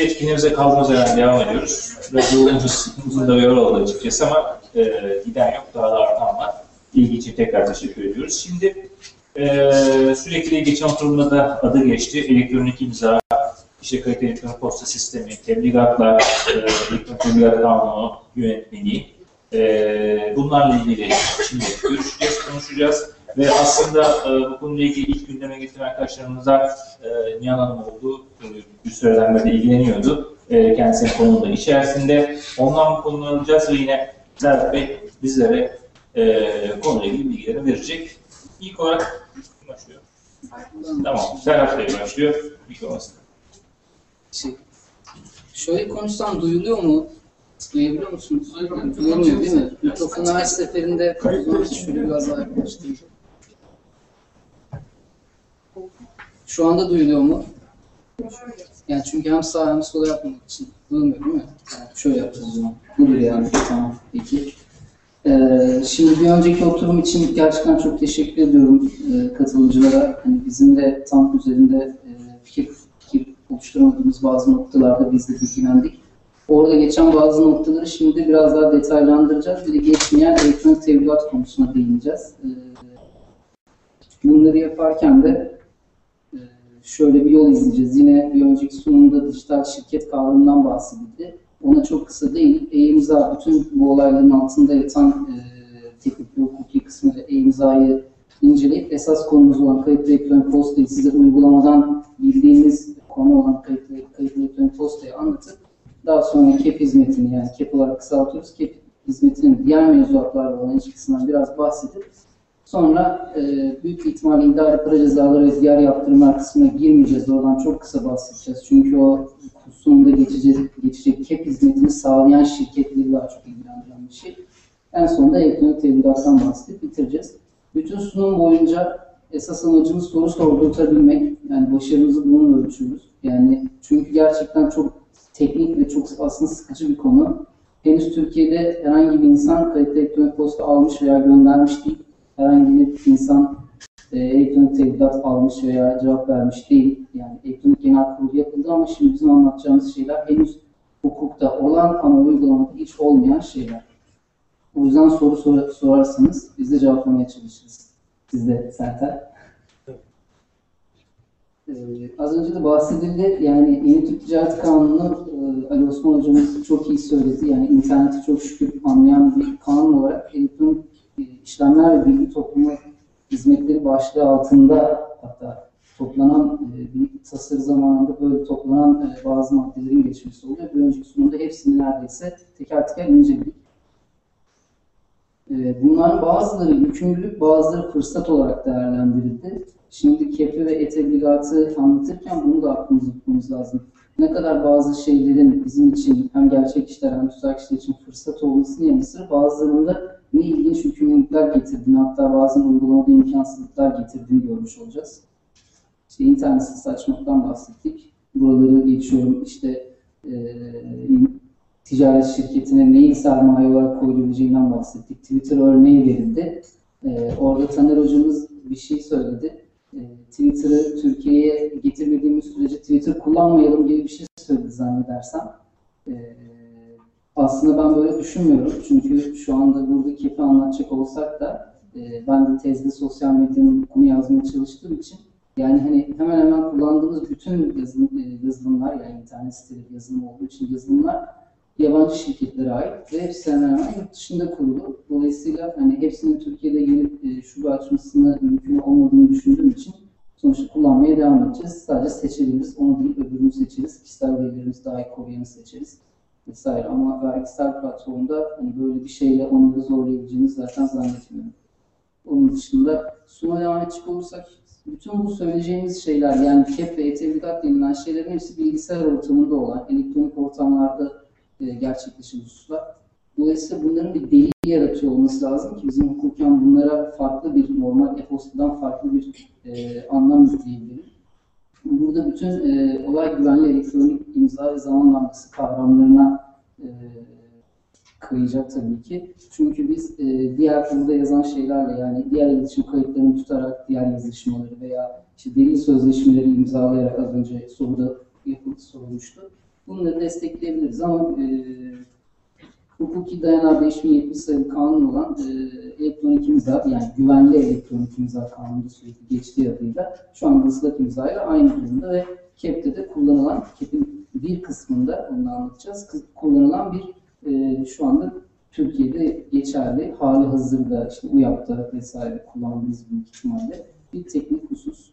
ikinci etkinliğimize kaldığımız yerden devam ediyoruz. Biraz yolumuz uzun da bir yol oldu açıkçası ama e, giden yok, daha da artan var. İlgi için tekrar teşekkür ediyoruz. Şimdi e, sürekli geçen oturumda da adı geçti. Elektronik imza, işte kayıt elektronik posta sistemi, tebligatlar, e, elektronik tebligat kanunu yönetmeliği. E, bunlarla ilgili şimdi görüşeceğiz, konuşacağız. Ve aslında e, bu konuyla ilgili ilk gündeme getiren arkadaşlarımıza e, Nihan Hanım oldu. E, bir süreden beri ilgileniyordu. E, kendisinin konunun da içerisinde. Ondan bu konuyu alacağız ve yine Serhat Bey bizlere e, konuyla ilgili bilgileri verecek. İlk olarak başlıyor? Tamam, Serhat Bey başlıyor. İlk olmasın. Şey, şöyle konuşsam duyuluyor mu? Duyabiliyor musunuz? Duyulmuyor değil mi? Mikrofonu her seferinde şöyle galiba yaklaştırayım. Şu anda duyuluyor mu? Yani çünkü hem sağ hem sola yapmamak için duyulmuyor değil mi? Yani şöyle yapacağız o zaman. Budur yani. Tamam. Peki. Ee, şimdi bir önceki oturum için gerçekten çok teşekkür ediyorum e, katılımcılara. Hani bizim de tam üzerinde e, fikir, fikir oluşturamadığımız bazı noktalarda biz de bilgilendik. Orada geçen bazı noktaları şimdi biraz daha detaylandıracağız. Bir de geçmeyen elektronik tebligat konusuna değineceğiz. Ee, bunları yaparken de e, şöyle bir yol izleyeceğiz. Yine bir önceki sunumda dijital şirket kavramından bahsedildi. Ona çok kısa değil, e-imza bütün bu olayların altında yatan e, teknik ve hukuki kısmıyla e-imzayı inceleyip esas konumuz olan kayıtlı elektronik postayı size uygulamadan bildiğiniz konu olan kayıtlı, kayıtlı elektronik postayı anlatıp daha sonra KEP hizmetini yani KEP olarak kısaltıyoruz. KEP hizmetinin diğer mevzuatlarla olan ilişkisinden biraz bahsedip sonra e, büyük bir ihtimalle idari para cezaları ve diğer yaptırımlar kısmına girmeyeceğiz. Oradan çok kısa bahsedeceğiz. Çünkü o sunumda geçecek, geçecek KEP hizmetini sağlayan şirketleri daha çok ilgilendiren bir şey. En sonunda elektronik tebligattan bahsedip bitireceğiz. Bütün sunum boyunca esas amacımız soru sordurtabilmek. Yani başarımızı bununla ölçüyoruz. Yani çünkü gerçekten çok teknik ve çok aslında sıkıcı bir konu. Henüz Türkiye'de herhangi bir insan kayıtlı elektronik posta almış veya göndermiş değil. Herhangi bir insan e, elektronik tebligat almış veya cevap vermiş değil. Yani elektronik genel kurulu yapıldı ama şimdi bizim anlatacağımız şeyler henüz hukukta olan ama uygulamada hiç olmayan şeyler. O yüzden soru sor sorarsanız biz de cevaplamaya çalışırız. Siz de Sertel. Ee, az önce de bahsedildi. Yani yeni Türk Ticaret Kanunu e, Ali Osman hocamız çok iyi söyledi. Yani interneti çok şükür anlayan bir kanun olarak elektronik işlemler ve bilgi toplumu hizmetleri başlığı altında hatta toplanan e, tasarı zamanında böyle toplanan e, bazı maddelerin geçmesi oluyor. Bir önceki sunumda hepsini neredeyse teker teker inceledik. E, bunların bazıları yükümlülük, bazıları fırsat olarak değerlendirildi. Şimdi kepi ve etebligatı anlatırken bunu da aklımızda tutmamız lazım. Ne kadar bazı şeylerin bizim için hem gerçek işler hem tüzak işler için fırsat olmasının yanı sıra bazılarında ne ilginç yükümlülükler getirdiğini hatta bazen uygulamada imkansızlıklar getirdiğini görmüş olacağız. İşte internetsiz saçmalıktan bahsettik. Buraları geçiyorum. İşte e, ticaret şirketine neyin sermaye olarak koyulabileceğinden bahsettik. Twitter örneği verildi. E, orada Taner hocamız bir şey söyledi. E, Twitter'ı Türkiye'ye getirmediğimiz sürece Twitter kullanmayalım gibi bir şey söyledi zannedersem. E, aslında ben böyle düşünmüyorum. Çünkü şu anda burada kepi anlatacak olsak da e, ben de tezde sosyal medyanın bunu yazmaya çalıştığım için yani hani hemen hemen kullandığımız bütün yazılım, e, yazılımlar yani internet siteleri yazılım olduğu için yazılımlar yabancı şirketlere ait ve hepsi hemen hemen yurt dışında kurulu. Dolayısıyla hani hepsinin Türkiye'de gelip e, şube açmasını mümkün olmadığını düşündüğüm için sonuçta kullanmaya devam edeceğiz. Sadece seçebiliriz. Onu değil öbürünü seçeriz. Kişisel verilerimizi daha iyi koruyanı seçeriz vesaire. Ama vergisel platformda hani böyle bir şeyle onları zorlayabileceğimizi zaten zannetmiyorum. Onun dışında suna devam edecek olursak bütün bu söyleyeceğimiz şeyler yani CAP ve e-tebligat denilen şeylerin hepsi bilgisayar ortamında olan, elektronik ortamlarda e, gerçekleşen hususlar. Dolayısıyla bunların bir delil yaratıyor olması lazım ki bizim hukuken bunlara farklı bir normal e-postadan farklı bir e, anlam Burada bütün e, olay güvenli elektronik imza ve zamanlaması kavramlarına e, kayacak tabii ki. Çünkü biz e, diğer konuda yazan şeylerle yani diğer iletişim kayıtlarını tutarak diğer yazışmaları veya işte delil sözleşmeleri imzalayarak az önce soruda yapıldı sorulmuştu. bunları destekleyebiliriz ama e, hukuki dayanağı 5070 sayılı kanun olan e, elektronik imza yani güvenli elektronik imza kanunu sürekli geçtiği adıyla şu anda ıslak imza ile aynı durumda ve KEP'te de kullanılan KEP'in bir kısmında onu anlatacağız. Kullanılan bir e, şu anda Türkiye'de geçerli hali hazırda işte UYAP'ta vesaire kullandığımız büyük ihtimalle bir teknik husus.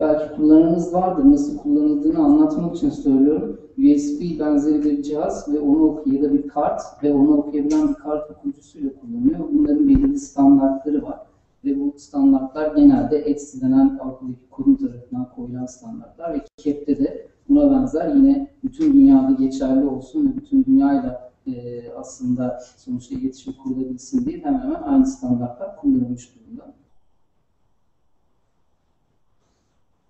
Belki kullananınız vardır. Nasıl kullanıldığını anlatmak için söylüyorum. USB benzeri bir cihaz ve onu oku ya da bir kart ve onu okuyabilen bir kart okuyucusuyla kullanıyor. Bunların belirli standartları var. Ve bu standartlar genelde ETSI denen Avrupa'daki kurum tarafından koyulan standartlar ve KEP'te de buna benzer yine bütün dünyada geçerli olsun ve bütün dünyayla e, aslında sonuçta iletişim kurulabilsin diye hemen hemen aynı standartlar kullanılmış durumda.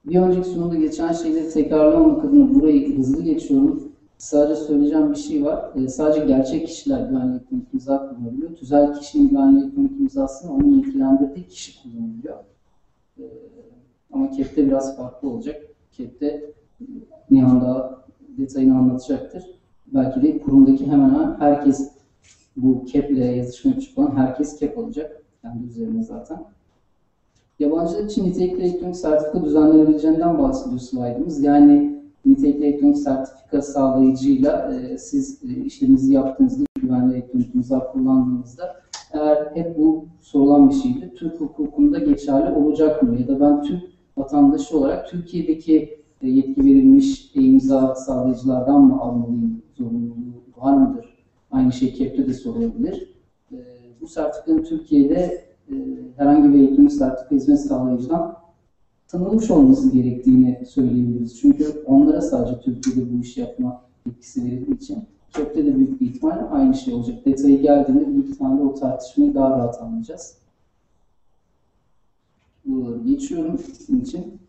Bir önceki sunumda geçen şeyleri tekrarlamamak adına burayı hızlı geçiyorum. Sadece söyleyeceğim bir şey var. Ee, sadece gerçek kişiler güvenli elektronik imza kullanabiliyor. Tüzel kişinin güvenli elektronik imzasını onun yetkilendirdiği kişi kullanabiliyor. Ee, ama KEP'te biraz farklı olacak. KEP'te e, Nihan daha detayını anlatacaktır. Belki de kurumdaki hemen hemen herkes bu KEP ile yazışma yapacak herkes KEP alacak. Kendi üzerine zaten. Yabancılar için nitelikli elektronik sertifika düzenlenebileceğinden bahsediyor slaytımız. Yani nitelikli elektronik sertifika sağlayıcıyla e, siz e, işleminizi yaptığınızda, güvenli elektronik imza kullandığınızda eğer hep bu sorulan bir şeydi, Türk hukukunda geçerli olacak mı? Ya da ben Türk vatandaşı olarak Türkiye'deki e, yetki verilmiş imza sağlayıcılardan mı almalıyım? Zorunluluğu var mıdır? Aynı şey KEP'te de sorulabilir. E, bu sertifikanın Türkiye'de e, herhangi bir elektronik sertifika hizmet sağlayıcıdan tanınmış olması gerektiğini söyleyebiliriz. Çünkü onlara sadece Türkiye'de bu işi yapma yetkisi verildiği için KEP'te de büyük bir ihtimalle aynı şey olacak. Detayı geldiğinde büyük ihtimalle o tartışmayı daha rahat anlayacağız. Buraları geçiyorum sizin için.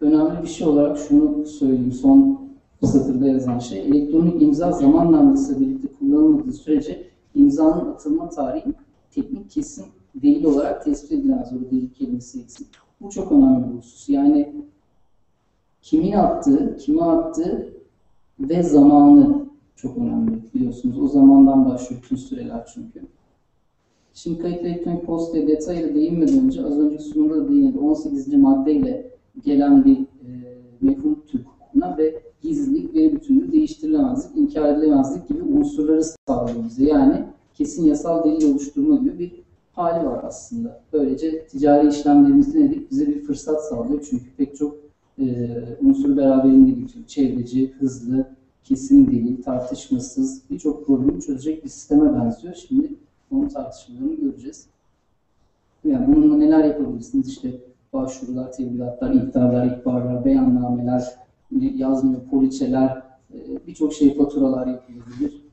Önemli bir şey olarak şunu söyleyeyim. Son satırda yazan şey elektronik imza zaman lambası birlikte kullanılmadığı sürece imzanın atılma tarihi teknik kesin delil olarak tespit edilemez. Orada delil kelimesi eksik. Bu çok önemli bir husus. Yani kimin attığı, kime attığı ve zamanı çok önemli biliyorsunuz. O zamandan başlıyor bütün süreler çünkü. Şimdi kayıtlı elektronik postaya detaylı değinmeden önce az önceki sunumda da değinildi. 18. maddeyle gelen bir e, mefhum Türk hukukuna ve gizlilik, veri bütünlüğü, değiştirilemezlik, inkar edilemezlik gibi unsurları sağlıyor. Yani kesin yasal delil oluşturma gibi bir hali var aslında. Böylece ticari işlemlerimizde nedik? Bize bir fırsat sağlıyor. Çünkü pek çok e, unsuru beraberinde getiriyor. Çevreci, hızlı, kesin delil, tartışmasız birçok problemi çözecek bir sisteme benziyor. Şimdi onun tartışmalarını göreceğiz. Yani bununla neler yapabilirsiniz? İşte başvurular, tebligatlar, ihtarlar, ihbarlar, beyannameler, yazmıyor, poliçeler, e, birçok şey faturalar yapılabilir.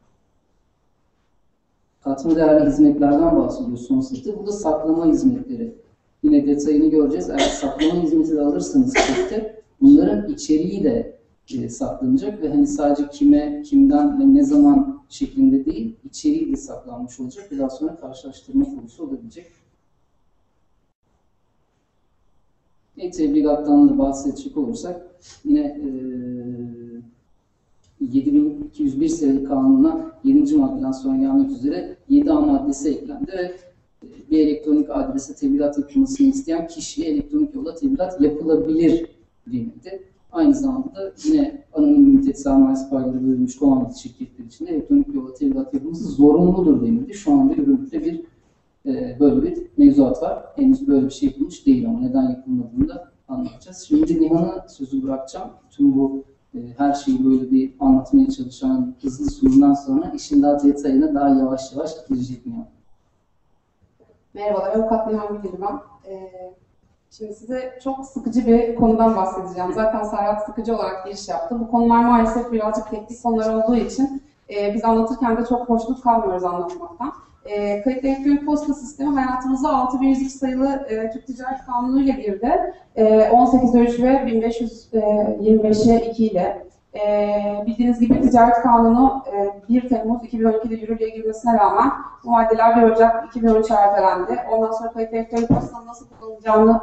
Katma değerli hizmetlerden bahsediyor son sırtı. Burada saklama hizmetleri. Yine detayını göreceğiz. Eğer saklama hizmeti de alırsanız sırtı, bunların içeriği de e, saklanacak ve hani sadece kime, kimden ve ne zaman şeklinde değil, içeriği de saklanmış olacak ve daha sonra karşılaştırma konusu olabilecek. E-tebligattan da bahsedecek olursak yine e, 7201 sayılı kanuna 7. maddeden sonra gelmek üzere 7A maddesi eklendi ve e, bir elektronik adrese tebligat yapılmasını isteyen kişiye elektronik yolla tebligat yapılabilir denildi. Aynı zamanda yine anonim ünite sermayesi payları bölünmüş komandat şirketler için elektronik yolla tebligat yapılması zorunludur denildi. Şu anda yürürlükte bir e, böyle bir mevzuat var. Henüz böyle bir şey yapılmış değil ama neden yapılmadığını da anlatacağız. Şimdi Nihan'a sözü bırakacağım. Tüm bu e, her şeyi böyle bir anlatmaya çalışan hızlı sunumdan sonra işin daha detayına daha yavaş yavaş girecek Nihan. Merhabalar, Avukat Nihan Bilgili ben. Ee, şimdi size çok sıkıcı bir konudan bahsedeceğim. Zaten Serhat sıkıcı olarak giriş yaptı. Bu konular maalesef birazcık teknik konular olduğu için e, biz anlatırken de çok hoşnut kalmıyoruz anlatmaktan. E, kayıtlı elektronik posta sistemi hayatımıza 6102 sayılı e, Türk Ticaret Kanunu ile girdi. E, 18 3 ve 1525'e 2 ile Ee, bildiğiniz gibi ticaret kanunu e, 1 Temmuz 2012'de yürürlüğe girmesine rağmen bu maddeler 1 Ocak 2013'e ertelendi. Ondan sonra kayıt elektronik postanın nasıl kullanılacağını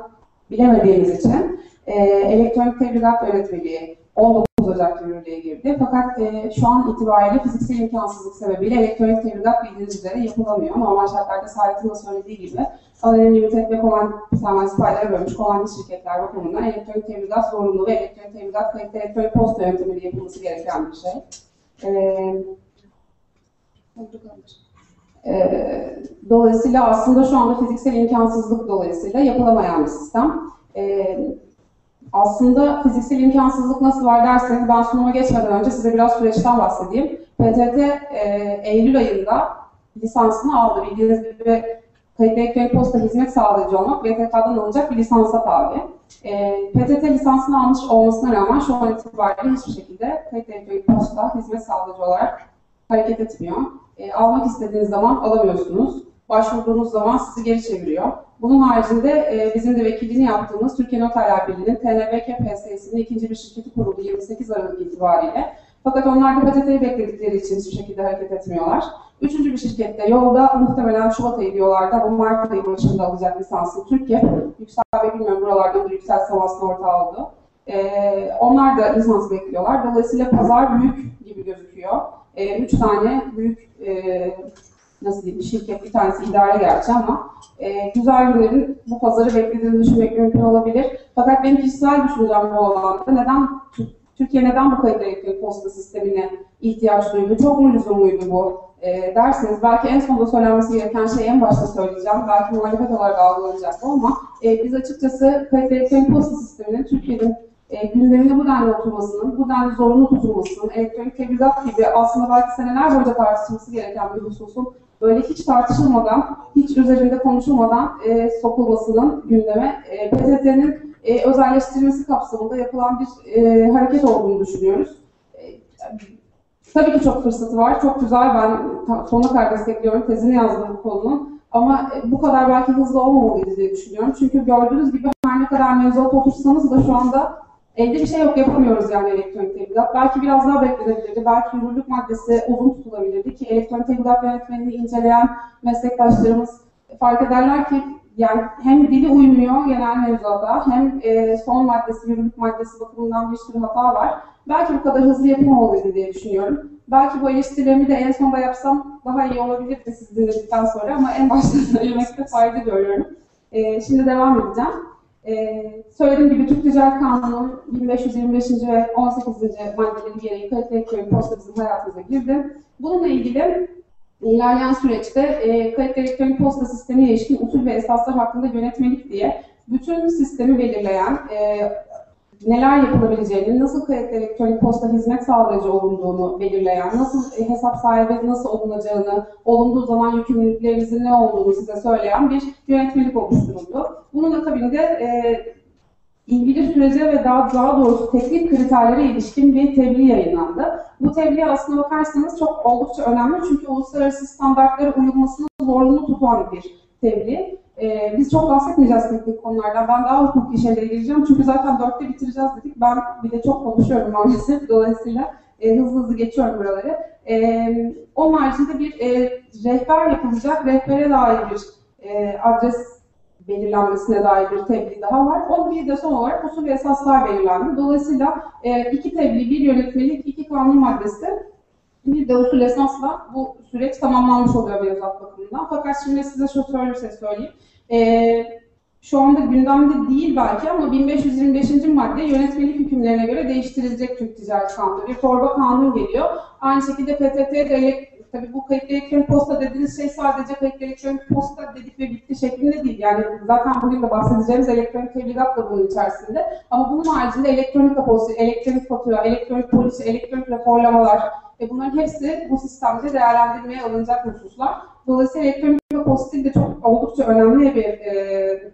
bilemediğimiz için e, elektronik tebligat yönetmeliği 19 Ocak yürürlüğe girdi. Fakat e, şu an itibariyle fiziksel imkansızlık sebebiyle elektronik tebligat bildiğiniz üzere yapılamıyor. Normal şartlarda Saadet'in de söylediği gibi Anonim Limited ve Command sermaye paylara bölmüş Command şirketler bakımından elektronik tebligat zorunlu ve elektronik tebligat kayıtlı elektronik posta yöntemiyle yapılması gereken bir şey. Ee, dolayısıyla aslında şu anda fiziksel imkansızlık dolayısıyla yapılamayan bir sistem. Ee, aslında fiziksel imkansızlık nasıl var derseniz ben sunuma geçmeden önce size biraz süreçten bahsedeyim. PTT e, Eylül ayında lisansını aldı. Bildiğiniz gibi kayıtlı elektronik posta hizmet sağlayıcı olmak BTK'dan alınacak bir lisansa tabi. E, PTT lisansını almış olmasına rağmen şu an itibariyle hiçbir şekilde kayıtlı elektronik posta hizmet sağlayıcı olarak hareket etmiyor. E, almak istediğiniz zaman alamıyorsunuz. Başvurduğunuz zaman sizi geri çeviriyor. Bunun haricinde e, bizim de vekilliğini yaptığımız Türkiye Noterler Birliği'nin TNBK PSS'inin ikinci bir şirketi kuruldu 28 Aralık itibariyle. Fakat onlar da PTT'yi bekledikleri için hiçbir şekilde hareket etmiyorlar. Üçüncü bir şirkette yolda muhtemelen Şubat ayı diyorlardı ama Mart ayı başında alacak lisansını Türkiye. Yüksel Bey bilmiyorum buralardan da Yüksel Savas'ın ortağı oldu. Ee, onlar da lisans bekliyorlar. Dolayısıyla pazar büyük gibi gözüküyor. Ee, üç tane büyük e, nasıl diyeyim şirket, bir tanesi idare gerçi ama e, güzel günlerin bu pazarı beklediğini düşünmek mümkün olabilir. Fakat benim kişisel düşüncem bu alanda neden Türkiye neden bu kayıt elektronik posta sistemine ihtiyaç duydu? Çok mu lüzumluydu bu e, derseniz belki en sonunda söylenmesi gereken şeyi en başta söyleyeceğim. Belki muhalefet olarak algılanacak ama e, biz açıkçası kayıt elektronik posta sisteminin Türkiye'nin e, gündemine bu denli oturmasının, bu denli zorunlu tutulmasının, elektronik tebligat gibi aslında belki seneler boyunca tartışılması gereken bir hususun böyle hiç tartışılmadan, hiç üzerinde konuşulmadan e, sokulmasının gündeme e, PTT'nin e, özelleştirilmesi kapsamında yapılan bir e, hareket olduğunu düşünüyoruz. E, tabii ki çok fırsatı var, çok güzel. Ben sonuna kadar destekliyorum, tezini yazdım bu konunun. Ama e, bu kadar belki hızlı olmamalıydı diye düşünüyorum. Çünkü gördüğünüz gibi her ne kadar mevzuat otursanız da şu anda elde bir şey yok yapamıyoruz yani elektronik tebligat. Belki biraz daha beklenebilirdi. Belki yürürlük maddesi uzun tutulabilirdi ki elektronik tebligat yönetmenini inceleyen meslektaşlarımız fark ederler ki yani hem dili uymuyor genel mevzuata hem e, son maddesi, yürürlük maddesi bakımından bir sürü hata var. Belki bu kadar hızlı yapılmamalıydı diye düşünüyorum. Belki bu eleştirilerimi de en sonda yapsam daha iyi olabilirdi siz dinledikten sonra ama en başta söylemekte fayda görüyorum. E, şimdi devam edeceğim. Ee, söylediğim gibi Türk Ticaret Kanunu 1525. ve 18. maddeleri gereği kayıtlı elektronik posta hayatımıza girdi. Bununla ilgili ilerleyen süreçte e, kayıtlı elektronik posta sistemi ilişkin usul ve esaslar hakkında yönetmelik diye bütün sistemi belirleyen, e, neler yapılabileceğini, nasıl kayıtlı elektronik posta hizmet sağlayıcı olunduğunu belirleyen, nasıl e, hesap sahibi nasıl olunacağını, olunduğu zaman yükümlülüklerimizin ne olduğunu size söyleyen bir yönetmelik oluşturuldu. Bunun akabinde e, ilgili sürece ve daha, daha doğrusu teknik kriterlere ilişkin bir tebliğ yayınlandı. Bu tebliğ aslına bakarsanız çok oldukça önemli çünkü uluslararası standartlara uyulmasını zorunlu tutan bir tebliğ. Ee, biz çok bahsetmeyeceğiz teknik konulardan. Ben daha hukuki şeylere gireceğim. Çünkü zaten dörtte bitireceğiz dedik. Ben bir de çok konuşuyorum maalesef. Dolayısıyla e, hızlı hızlı geçiyorum buraları. E, onun haricinde bir e, rehber yapılacak. Rehbere dair bir e, adres belirlenmesine dair bir tebliğ daha var. Onun bir de son olarak usul ve esaslar belirlendi. Dolayısıyla e, iki tebliğ, bir yönetmelik, iki kanun maddesi bir de usul esasla bu süreç tamamlanmış oluyor mevzuat bakımından. Fakat şimdi size şu söylürse söyleyeyim. Ee, şu anda gündemde değil belki ama 1525. madde yönetmelik hükümlerine göre değiştirilecek Türk Ticaret Kanunu. Bir torba kanun geliyor. Aynı şekilde PTT de tabii bu kayıtlı elektronik posta dediğiniz şey sadece kayıtlı elektronik posta dedik ve bitti şeklinde değil. Yani zaten bugün de bahsedeceğimiz elektronik tebligat da bunun içerisinde. Ama bunun haricinde elektronik aposti, elektronik fatura, elektronik polisi, elektronik raporlamalar ve bunların hepsi bu sistemde değerlendirmeye alınacak hususlar. Dolayısıyla elektronik aposti de çok oldukça önemli bir e,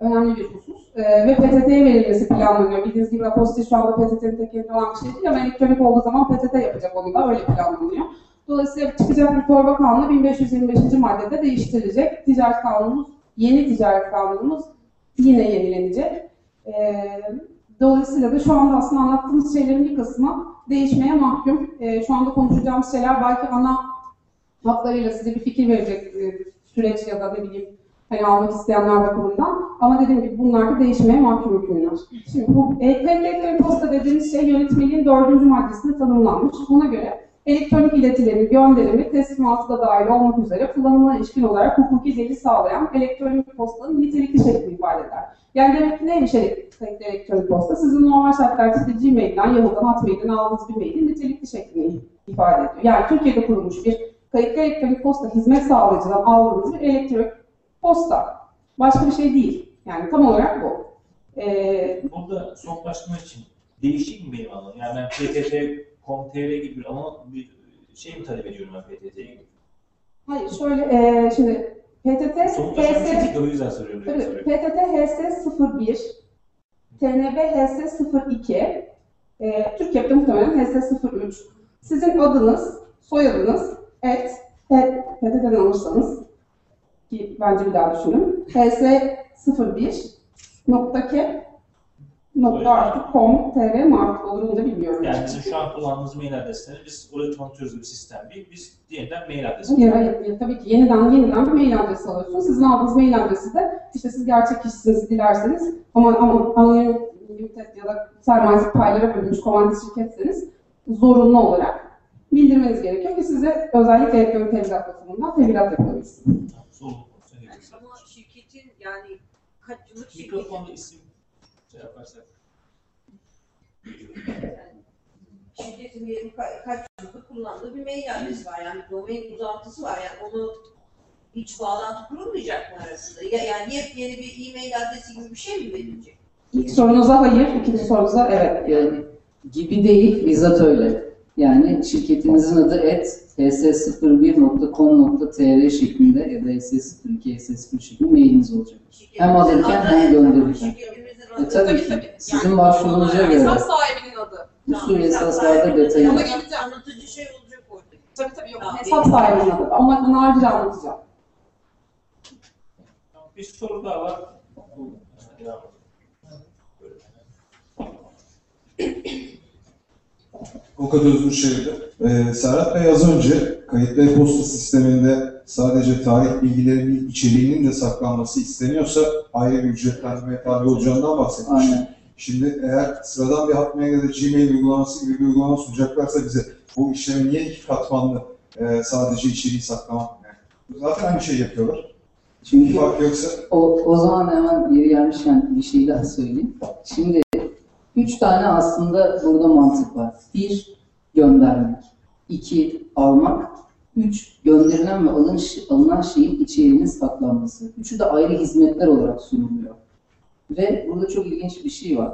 önemli bir husus. E, ve PTT'ye verilmesi planlanıyor. Bildiğiniz gibi aposti şu anda PTT'nin tek elinde olan bir şey değil ama elektronik olduğu zaman PTT yapacak onu da öyle planlanıyor. Dolayısıyla çıkacak bir torba kanunu 1525. maddede değiştirilecek. Ticaret kanunumuz, yeni ticaret kanunumuz yine yenilenecek. Ee, Dolayısıyla da şu anda aslında anlattığımız şeylerin bir kısmı değişmeye mahkum. Ee, şu anda konuşacağımız şeyler belki ana hatlarıyla size bir fikir verecek e, süreç ya da ne bileyim hani almak isteyenler bakımından. Ama dediğim gibi bunlar da değişmeye mahkum hükümler. Şimdi bu elektronik posta dediğimiz şey yönetmeliğin dördüncü maddesinde tanımlanmış. Buna göre elektronik iletilerin gönderimi, teslimatı da dahil olmak üzere kullanımına ilişkin olarak hukuki delil sağlayan elektronik postanın nitelikli şeklini ifade eder. Yani demek ki neymiş elektronik, elektronik posta? Sizin normal şartlarda işte Gmail'den, Yahoo'dan, Hotmail'den aldığınız bir mailin nitelikli şeklini ifade ediyor. Yani Türkiye'de kurulmuş bir kayıtlı elektronik posta hizmet sağlayıcıdan aldığınız bir elektronik posta. Başka bir şey değil. Yani tam olarak bu. Ee, Burada somutlaştırmak için değişik mi benim alanım? Yani ben PTT.com.tr gibi bir alan bir şey mi talep ediyorum ben PTT'ye hayır şöyle, ee, şimdi PTT, HS, için de o yüzden soruyorum. Tabii, soruyorum. PTT HS01, TNB HS02, e, Türkiye'de muhtemelen HS03. Sizin adınız, soyadınız, et, et PTT'den alırsanız, ki bence bir daha düşünün, HS01 nokta ke nokta artık com, tr olur onu da bilmiyorum. Yani bizim şu an kullandığımız mail adresleri biz oraya tanıtıyoruz bir sistem değil. Biz yeniden mail adresi. Hayır, hayır, hayır. Tabii ki yeniden yeniden bir mail adresi alıyorsunuz. Sizin aldığınız mail adresi de işte siz gerçek kişisiniz dilerseniz ama ama anonim limited ya da sermayesi paylara bölünmüş komandit şirketseniz zorunlu olarak bildirmeniz gerekiyor ki size özellikle elektronik tebligat bakımından tebligat diyorsun? Ama şirketin yani kaç yıllık şirket Mikrofonda isim şey yaparsak. şirketin diyelim ka- kaç yıllık kullandığı bir mail adresi var. Yani domain uzantısı var. Yani onu hiç bağlantı kurulmayacak mı arasında? Ya, yani yepyeni bir e-mail adresi gibi bir şey mi verilecek? İlk sorunuza hayır, ikinci sorunuza evet. Yani gibi değil, bizzat öyle. Yani şirketinizin adı et ts01.com.tr şeklinde ya da ss02, ss03 şeklinde mailiniz olacak. Hem alırken hem gönderirken. Şirketimizin E, adı. tabii ki. Sizin başvurunuza göre. Hesap sahibinin adı. Usul esaslarda detayı Ona var. Anlatıcı şey olacak orada. Tabii tabii yok. Hesap sahibinin adı. Ama onu ayrıca anlatacağım. Bir soru daha var. Bu, e, devam edelim. Avukat Özgür Şehir'de. Ee, Serhat Bey az önce kayıtlı e-posta sisteminde sadece tarih bilgilerinin içeriğinin de saklanması isteniyorsa ayrı bir ücretlendirmeye tabi olacağından bahsetmişti. Aynen. Şimdi eğer sıradan bir Hotmail ya da Gmail uygulaması gibi bir uygulama sunacaklarsa bize bu işlemi niye iki katmanlı e, sadece içeriği saklamak? Yani zaten aynı şey yapıyorlar. Çünkü fark yoksa o, o zaman hemen yeri gelmişken bir şey daha söyleyeyim. Şimdi üç tane aslında burada mantık var. Bir, göndermek. iki almak. Üç, gönderilen ve alın, alınan şeyin içeriğinin saklanması. Üçü de ayrı hizmetler olarak sunuluyor. Ve burada çok ilginç bir şey var.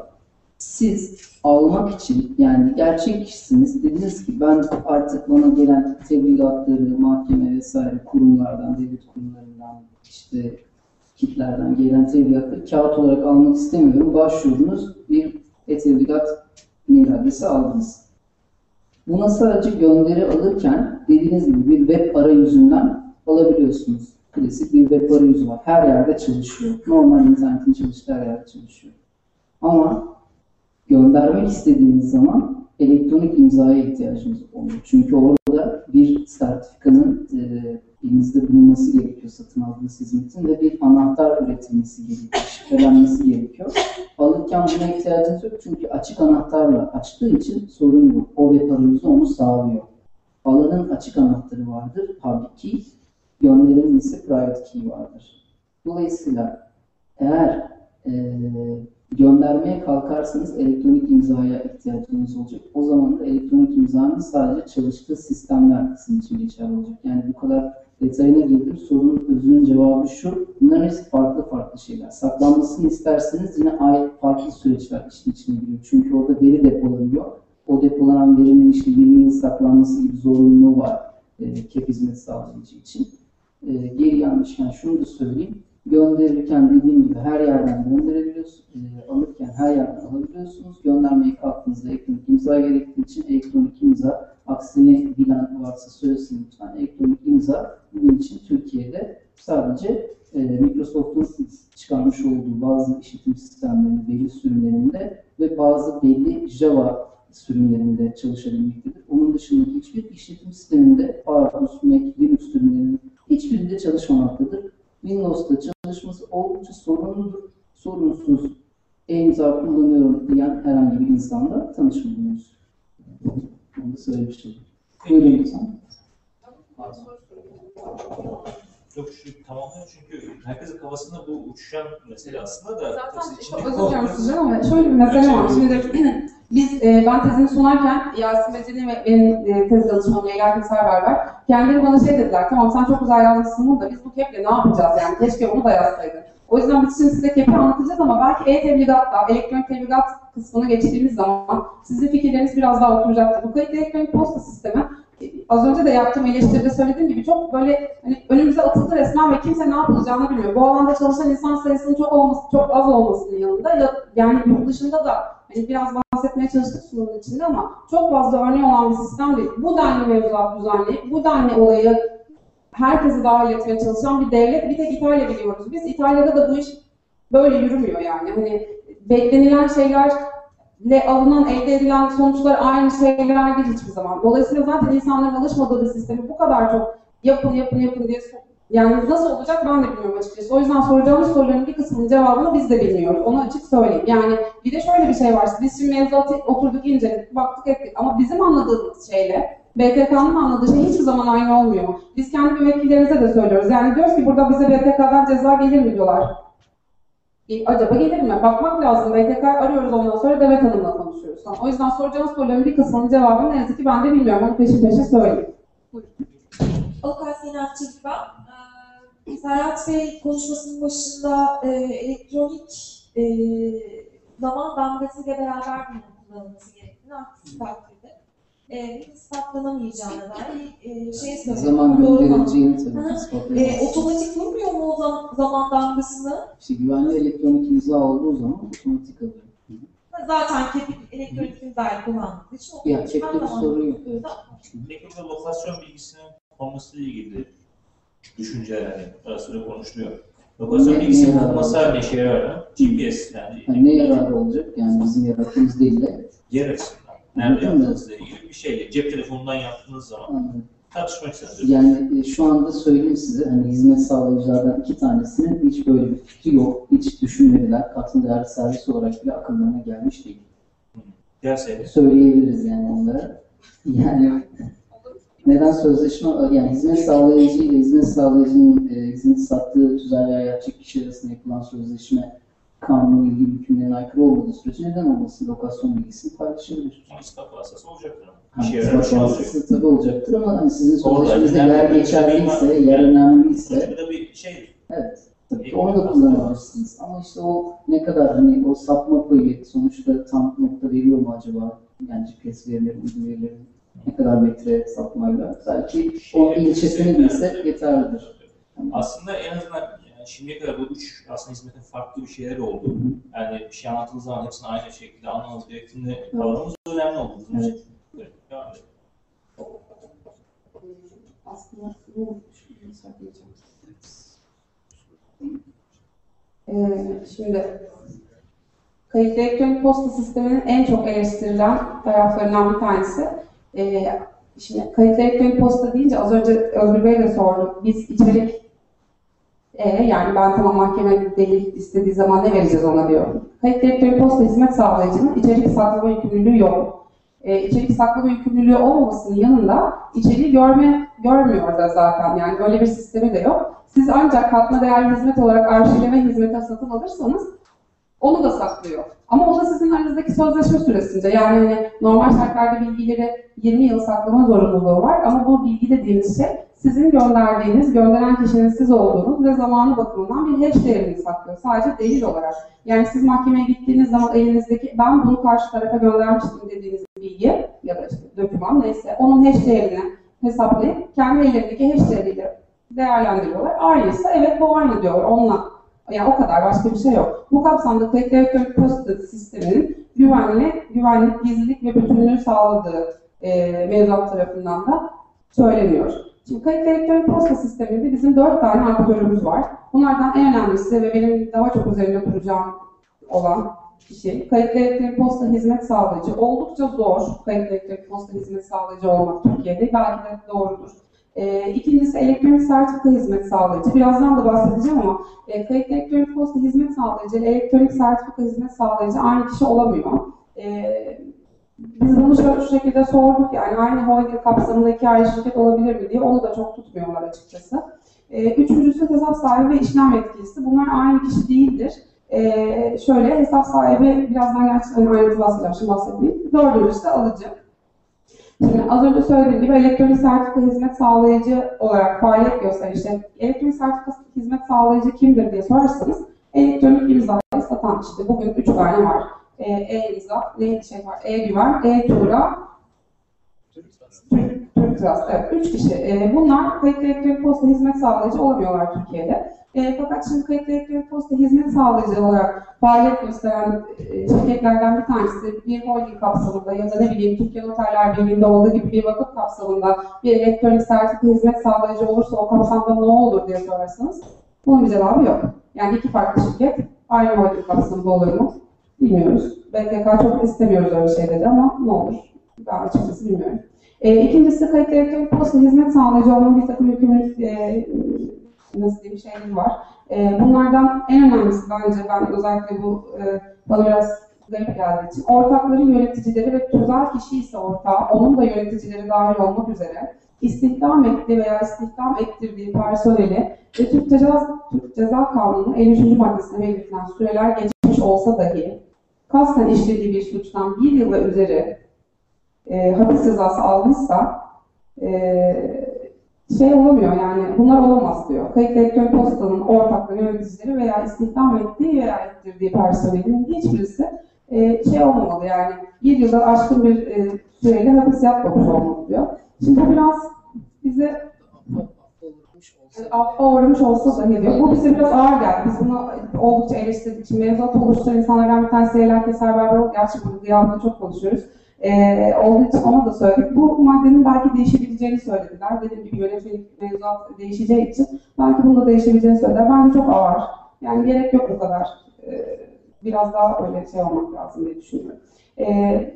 Siz almak için yani gerçek kişisiniz. Dediniz ki ben artık bana gelen tebligatları, mahkeme vesaire kurumlardan, devlet kurumlarından, işte kitlerden gelen tebligatları kağıt olarak almak istemiyorum. Başvurdunuz bir e-tebligat mail adresi aldınız. Buna sadece gönderi alırken dediğiniz gibi bir web arayüzünden alabiliyorsunuz. Klasik bir web arayüzü var. Her yerde çalışıyor. Normal internetin çalıştığı her yerde çalışıyor. Ama göndermek istediğiniz zaman elektronik imzaya ihtiyacınız oluyor. Çünkü orada bir sertifikanın e, elinizde bulunması gerekiyor satın aldığınız hizmetin ve bir anahtar üretilmesi gerekiyor, şifrelenmesi gerekiyor. Alırken buna ihtiyacınız yok çünkü açık anahtarla açtığı için sorun yok. O web arayüzü onu sağlıyor. Alanın açık anahtarı vardır, public key, gönderinin ise private key vardır. Dolayısıyla eğer eee göndermeye kalkarsanız elektronik imzaya ihtiyacınız olacak. O zaman da elektronik imzanın sadece çalıştığı sistemler sizin için geçerli olacak. Yani bu kadar detayına girdim. Sorunun özünün cevabı şu. Bunların hepsi farklı farklı şeyler. Saklanmasını isterseniz yine ait farklı süreçler işin içine giriyor. Çünkü orada veri depolanıyor. O depolanan verinin işte 20 yıl saklanması gibi zorunluluğu var e, KEP hizmet sağlayıcı için. E, geri gelmişken şunu da söyleyeyim gönderirken dediğim gibi her yerden gönderebiliyorsunuz, e, alırken her yerden alabiliyorsunuz. Göndermeye kalktığınızda elektronik imza gerektiği için elektronik imza, aksini bilen varsa söylesin lütfen. Elektronik imza bugün için Türkiye'de sadece e, Microsoft'un çıkarmış olduğu bazı işletim sistemlerinin belli sürümlerinde ve bazı belli Java sürümlerinde çalışabilmektedir. Onun dışındaki hiçbir işletim sisteminde Argus, Mac, Linux sürümlerinin hiçbirinde çalışmamaktadır. Windows'ta çalışması oldukça sorunludur. Sorunsuz e-imza kullanıyorum diyen herhangi bir insanla tanışmıyoruz. Onu da söylemiş olayım. Buyurun lütfen. Yok şu tamamlıyor çünkü herkesin kafasında bu uçuşan mesele aslında da Zaten çok bir özür dilerim sizden ama şöyle bir mesele var. Şimdi biz, e, ben tezimi sunarken Yasin Beceli ve benim e, tez danışmanım Eylül Keser Berber kendileri bana şey dediler, tamam sen çok güzel yazmışsın bunu da biz bu keple ne yapacağız yani keşke onu da yazsaydın. O yüzden biz şimdi size kepi anlatacağız ama belki e-tebligatta, elektronik tebligat kısmını geçtiğimiz zaman sizin fikirleriniz biraz daha oturacaktır. Bu kayıtlı elektronik posta sistemi az önce de yaptığım eleştiride söylediğim gibi çok böyle hani önümüze atıldı resmen ve kimse ne yapılacağını bilmiyor. Bu alanda çalışan insan sayısının çok olması, çok az olmasının yanında ya, yani yurt dışında da hani biraz bahsetmeye çalıştık sunumun içinde ama çok fazla örneği olan bir sistem değil. Bu denli mevzuat düzenleyip bu denli olayı herkesi dahil etmeye çalışan bir devlet bir tek İtalya biliyoruz. Biz İtalya'da da bu iş böyle yürümüyor yani. Hani beklenilen şeylerle alınan, elde edilen sonuçlar aynı şeyler değil hiçbir zaman. Dolayısıyla zaten insanların alışmadığı bir sistemi bu kadar çok yapın yapın yapın diye yani nasıl olacak ben de bilmiyorum açıkçası. O yüzden soracağımız soruların bir kısmının cevabını biz de bilmiyoruz. Onu açık söyleyeyim. Yani bir de şöyle bir şey var. Biz şimdi mevzuatı oturduk inceledik, baktık ettik. Ama bizim anladığımız şeyle BTK'nın anladığı şey hiçbir zaman aynı olmuyor. Biz kendi müvekkillerimize de söylüyoruz. Yani diyoruz ki burada bize BTK'dan ceza gelir mi diyorlar. E, acaba gelir mi? Bakmak lazım. BTK arıyoruz ondan sonra Demet Hanım'la konuşuyoruz. Tamam. O yüzden soracağınız soruların bir kısmının cevabını ne yazık ki ben de bilmiyorum. Onu peşin peşin söyleyeyim. Avukat Sena Çiftba. Ee, Serhat Bey konuşmasının başında e, elektronik e, zaman damgasıyla beraber bunun kullanılması gerektiğini aksi takdirde e, ispatlanamayacağı dair e, şey söyledi. zaman gönderileceğini tabii E, otomatik vurmuyor mu o zaman, zaman damgasını? İşte güvenli elektronik imza olduğu zaman otomatik alıyor. Zaten kepik elektronik imzayı kullandığı için Ya çekte bir sorun yok. Evet. Peki bu lokasyon bilgisinin konmasıyla ilgili düşünceler hani ara sıra konuşuluyor. Lokasyon bilgisinin konması her ne işe yarar? GPS yani. Yani ne yararı olacak? Yani bizim yarattığımız değil de Yer açısından. Nerede yaptığınızla ilgili bir şeyle. Cep telefonundan yaptığınız zaman anladım. tartışmak istedim. Yani e, şu anda söyleyeyim size hani hizmet sağlayıcılardan iki tanesinin hiç böyle bir fikri yok. Hiç düşünmediler. Katma değerli servis olarak bile akıllarına gelmiş değil. Gelseydi. Söyleyebiliriz yani onlara. Yani neden sözleşme yani hizmet sağlayıcı ile hizmet sağlayıcının e, hizmet sattığı tüzel veya gerçek kişi arasında yapılan sözleşme kanunu ilgili hükümlerine aykırı olmadığı sürece neden olmasın lokasyon bilgisini paylaşabilir. Ama ispat vasıtası olacaktır. ama. Hani İşe yarar bir şey olacak. tabii olacaktır ama hani sizin sözleşmenizde yer geçerliyse, şey var. yer önemliyse Bu da bir şey. Evet. Tabii ki onu da kullanabilirsiniz. Ama işte o ne kadar hani o sapma payı sonuçta tam nokta veriyor mu acaba? Yani GPS verileri, uydu verileri ne kadar metre sapmayla belki o ilçesini bilse yeterlidir. Yani Aslında en azından şimdiye kadar bu üç aslında hizmetin farklı bir şeyler oldu. Yani bir şey anlatıldığı zaman hepsini aynı şekilde anlamamız gerektiğini kavramamız önemli oldu için. Evet, devam edelim. Aslında bu söyleyeceğim. Ee, şimdi kayıtlı elektronik posta sisteminin en çok eleştirilen taraflarından bir tanesi. Ee, şimdi kayıtlı elektronik posta deyince az önce Özgür Bey de sordu. Biz içerik e, yani ben tamam mahkeme delil istediği zaman ne vereceğiz ona diyorum. Kayıtlı elektronik posta hizmet sağlayıcının içerik saklama yükümlülüğü yok. Ee, içerik saklama yükümlülüğü olmamasının yanında içeriği görme görmüyor da zaten yani böyle bir sistemi de yok. Siz ancak katma değerli hizmet olarak arşivleme hizmeti satın alırsanız onu da saklıyor. Ama o da sizin aranızdaki sözleşme süresince. Yani hani normal şartlarda bilgileri 20 yıl saklama zorunluluğu var ama bu bilgi dediğimiz şey sizin gönderdiğiniz, gönderen kişinin siz olduğunuz ve zamanı bakımından bir hash değerini saklıyor. Sadece delil olarak. Yani siz mahkemeye gittiğiniz zaman elinizdeki ben bunu karşı tarafa göndermiştim dediğiniz bilgi ya da işte doküman neyse onun hash değerini hesaplayıp kendi ellerindeki hash değeriyle değerlendiriyorlar. Aynıysa evet bu aynı diyor onunla. Yani o kadar başka bir şey yok. Bu kapsamda elektronik posta sisteminin güvenli, güvenlik, gizlilik ve bütünlüğü sağladığı e, mevzuat tarafından da söyleniyor. Şimdi kayıtlı elektronik posta sisteminde bizim dört tane aktörümüz var. Bunlardan en önemlisi ve benim daha çok üzerinde duracağım olan kişi kayıtlı elektronik posta hizmet sağlayıcı. Oldukça zor kayıtlı elektronik posta hizmet sağlayıcı olmak Türkiye'de. Belki de doğrudur. Ee, ikincisi elektronik sertifika hizmet sağlayıcı. Birazdan da bahsedeceğim ama e, kayıtlı elektronik posta hizmet sağlayıcı elektronik sertifika hizmet sağlayıcı aynı kişi olamıyor. Ee, biz bunu şu, şu şekilde sorduk yani aynı holding kapsamında iki ayrı şirket olabilir mi diye onu da çok tutmuyorlar açıkçası. Ee, üçüncüsü hesap sahibi ve işlem yetkilisi. Bunlar aynı kişi değildir. Ee, şöyle hesap sahibi birazdan gerçekten ayrıntı bahsedeceğim şimdi bahsetmeyeyim. Dördüncüsü alıcı. Şimdi az önce söylediğim gibi elektronik sertifika hizmet sağlayıcı olarak faaliyet gösterir. İşte elektronik sertifika hizmet sağlayıcı kimdir diye sorarsanız elektronik imzayı satan işte bugün üç tane var. Ee, E-imza, ne şey var, E-güven, E-tuğra, Türk, Trust. Evet, üç kişi. Ee, bunlar kayıtlı elektronik posta hizmet sağlayıcı olamıyorlar Türkiye'de. E, fakat şimdi kayıtlı elektronik posta hizmet sağlayıcı olarak faaliyet gösteren e, şirketlerden bir tanesi bir holding kapsamında ya da ne bileyim Türkiye Noterler Birliği'nde olduğu gibi bir vakıf kapsamında bir elektronik sertifika hizmet sağlayıcı olursa o kapsamda ne olur diye sorarsanız bunun bir cevabı yok. Yani iki farklı şirket aynı holding kapsamında olur mu? Bilmiyoruz. BTK çok istemiyoruz öyle şeyleri ama ne olur? Ben açıkçası bilmiyorum. E, ikincisi kayıtlı elektronik posta hizmet sağlayıcı olmanın bir takım yükümlülük e, nasıl diyeyim şeyleri var. E, bunlardan en önemlisi bence ben özellikle bu e, bana garip geldiği için ortakların yöneticileri ve tüzel kişi ise ortağı, onun da yöneticileri dahil olmak üzere istihdam ettiği veya istihdam ettirdiği personeli ve Türk Ceza, Türk Ceza Kanunu'nun 53. maddesine belirtilen süreler geçmiş olsa dahi kasten işlediği bir suçtan bir yıl üzeri e, hapis cezası aldıysa e, şey olamıyor yani bunlar olamaz diyor. Kayıtlı elektronik postanın ortakları, yöneticileri veya istihdam ettiği veya ettirdiği personelin hiçbirisi e, şey olmamalı yani bir yıldan aşkın bir e, süreyle hapis yatmamış olmalı diyor. Şimdi bu biraz bize affa uğramış olsa dahi diyor. Bu bize biraz ağır geldi. Biz bunu oldukça eleştirdik. Şimdi mevzuat oluşturan insanlardan bir tanesi Leyla Keser Berberoğlu. Gerçi bunu gıyabında çok konuşuyoruz. Ee, olduğu için ona da söyledik. Bu maddenin belki değişebileceğini söylediler. Dediğim gibi yönetmelik mevzuat değişeceği için belki bunun da değişebileceğini söylediler. Bence çok ağır. Yani gerek yok bu kadar. Ee, biraz daha öyle şey olmak lazım diye düşünüyorum. Ee,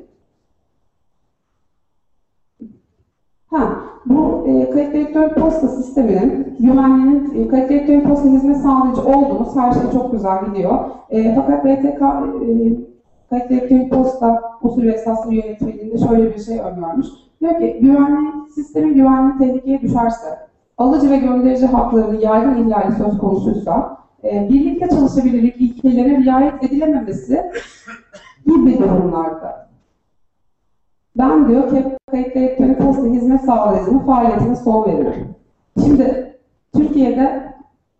ha, bu e, kayıtlı elektronik posta sisteminin güvenliğinin e, kayıtlı elektronik posta hizmet sağlayıcı olduğumuz her şey çok güzel gidiyor. E, fakat BTK e, elektronik posta usul ve esaslı yönetmeliğinde şöyle bir şey öngörmüş. Diyor ki güvenlik, sistemin güvenliği tehlikeye düşerse, alıcı ve gönderici haklarının yaygın ihlali söz konusuysa, e, birlikte çalışabilirlik ilkelerine riayet edilememesi gibi durumlarda. Ben diyor ki kayıtlı elektronik posta hizmet sağlayıcının faaliyetine son veririm. Şimdi Türkiye'de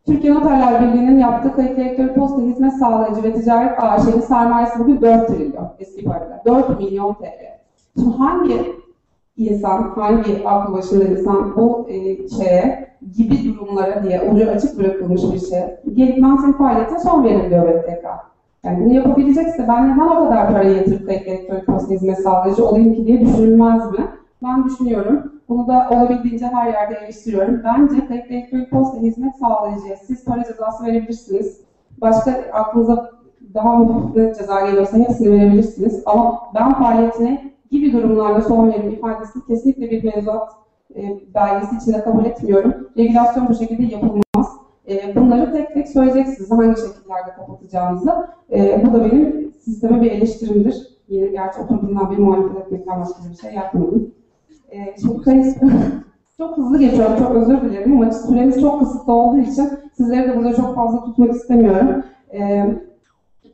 Türkiye Noterler Birliği'nin yaptığı kayıtlı elektronik posta hizmet sağlayıcı ve ticaret AŞ'nin sermayesi bugün 4 trilyon eski parayla. 4 milyon TL. Şimdi hangi insan, hangi aklı başında insan bu e, şeye gibi durumlara diye ucu açık bırakılmış bir şey. Gelip ben senin faaliyetine son verin diyor BTK. Yani bunu yapabilecekse ben neden o kadar parayı yatırıp kayıtlı elektronik posta hizmet sağlayıcı olayım ki diye düşünülmez mi? Ben düşünüyorum. Bunu da olabildiğince her yerde eleştiriyorum. Bence kayıtlı elektronik posta hizmet sağlayıcıya siz para cezası verebilirsiniz. Başka aklınıza daha hafif ceza geliyorsa hepsini verebilirsiniz. Ama ben faaliyetine gibi durumlarda son verim ifadesi kesinlikle bir mevzuat e, belgesi içinde kabul etmiyorum. Regülasyon bu şekilde yapılmaz. E, bunları tek tek söyleyeceksiniz hangi şekillerde kapatacağınızı. E, bu da benim sisteme bir eleştirimdir. Yine gerçi oturduğumdan bir muhalefet etmekten başka bir şey yapmadım. E, şimdi çok hızlı geçiyorum, çok özür dilerim ama süremiz çok kısıtlı olduğu için sizleri de burada çok fazla tutmak istemiyorum. E,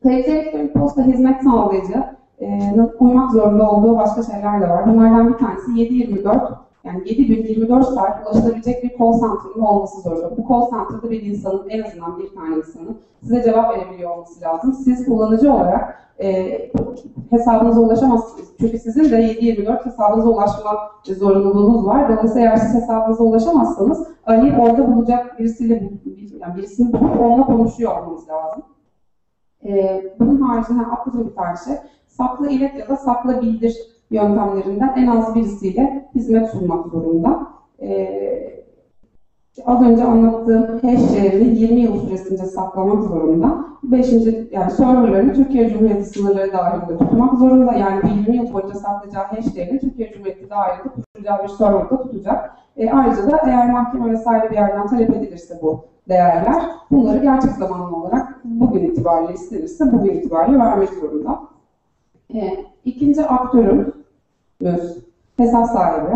kayıtlı elektronik posta hizmet sağlayıcı e, uymak zorunda olduğu başka şeyler de var. Bunlardan bir tanesi 7-24 yani 7 gün 24 saat ulaşılabilecek bir call center'ın olması zorunda. Bu call center'da bir insanın, en azından bir tane insanın size cevap verebiliyor olması lazım. Siz kullanıcı olarak e, hesabınıza ulaşamazsınız. Çünkü sizin de 7-24 hesabınıza ulaşma zorunluluğunuz var. Dolayısıyla eğer siz hesabınıza ulaşamazsanız arayıp orada bulacak birisiyle, yani birisini bulup onunla konuşuyor olmanız lazım. E, bunun haricinde atladığım bir tane şey, saklı ilet ya da saklı bildir yöntemlerinden en az birisiyle hizmet sunmak zorunda. Ee, Az önce anlattığım hash değerini 20 yıl süresince saklamak zorunda. Beşinci, yani serverların Türkiye Cumhuriyeti sınırları dahilinde tutmak zorunda. Yani bir 20 yıl boyunca saklayacağı hash değerini Türkiye Cumhuriyeti dahilinde tutulacağı bir serverda tutacak. E, ayrıca da eğer mahkeme vesaire bir yerden talep edilirse bu değerler, bunları gerçek zamanlı olarak bugün itibariyle istenirse bugün itibariyle vermek zorunda. E, ikinci aktörümüz hesap sahibi.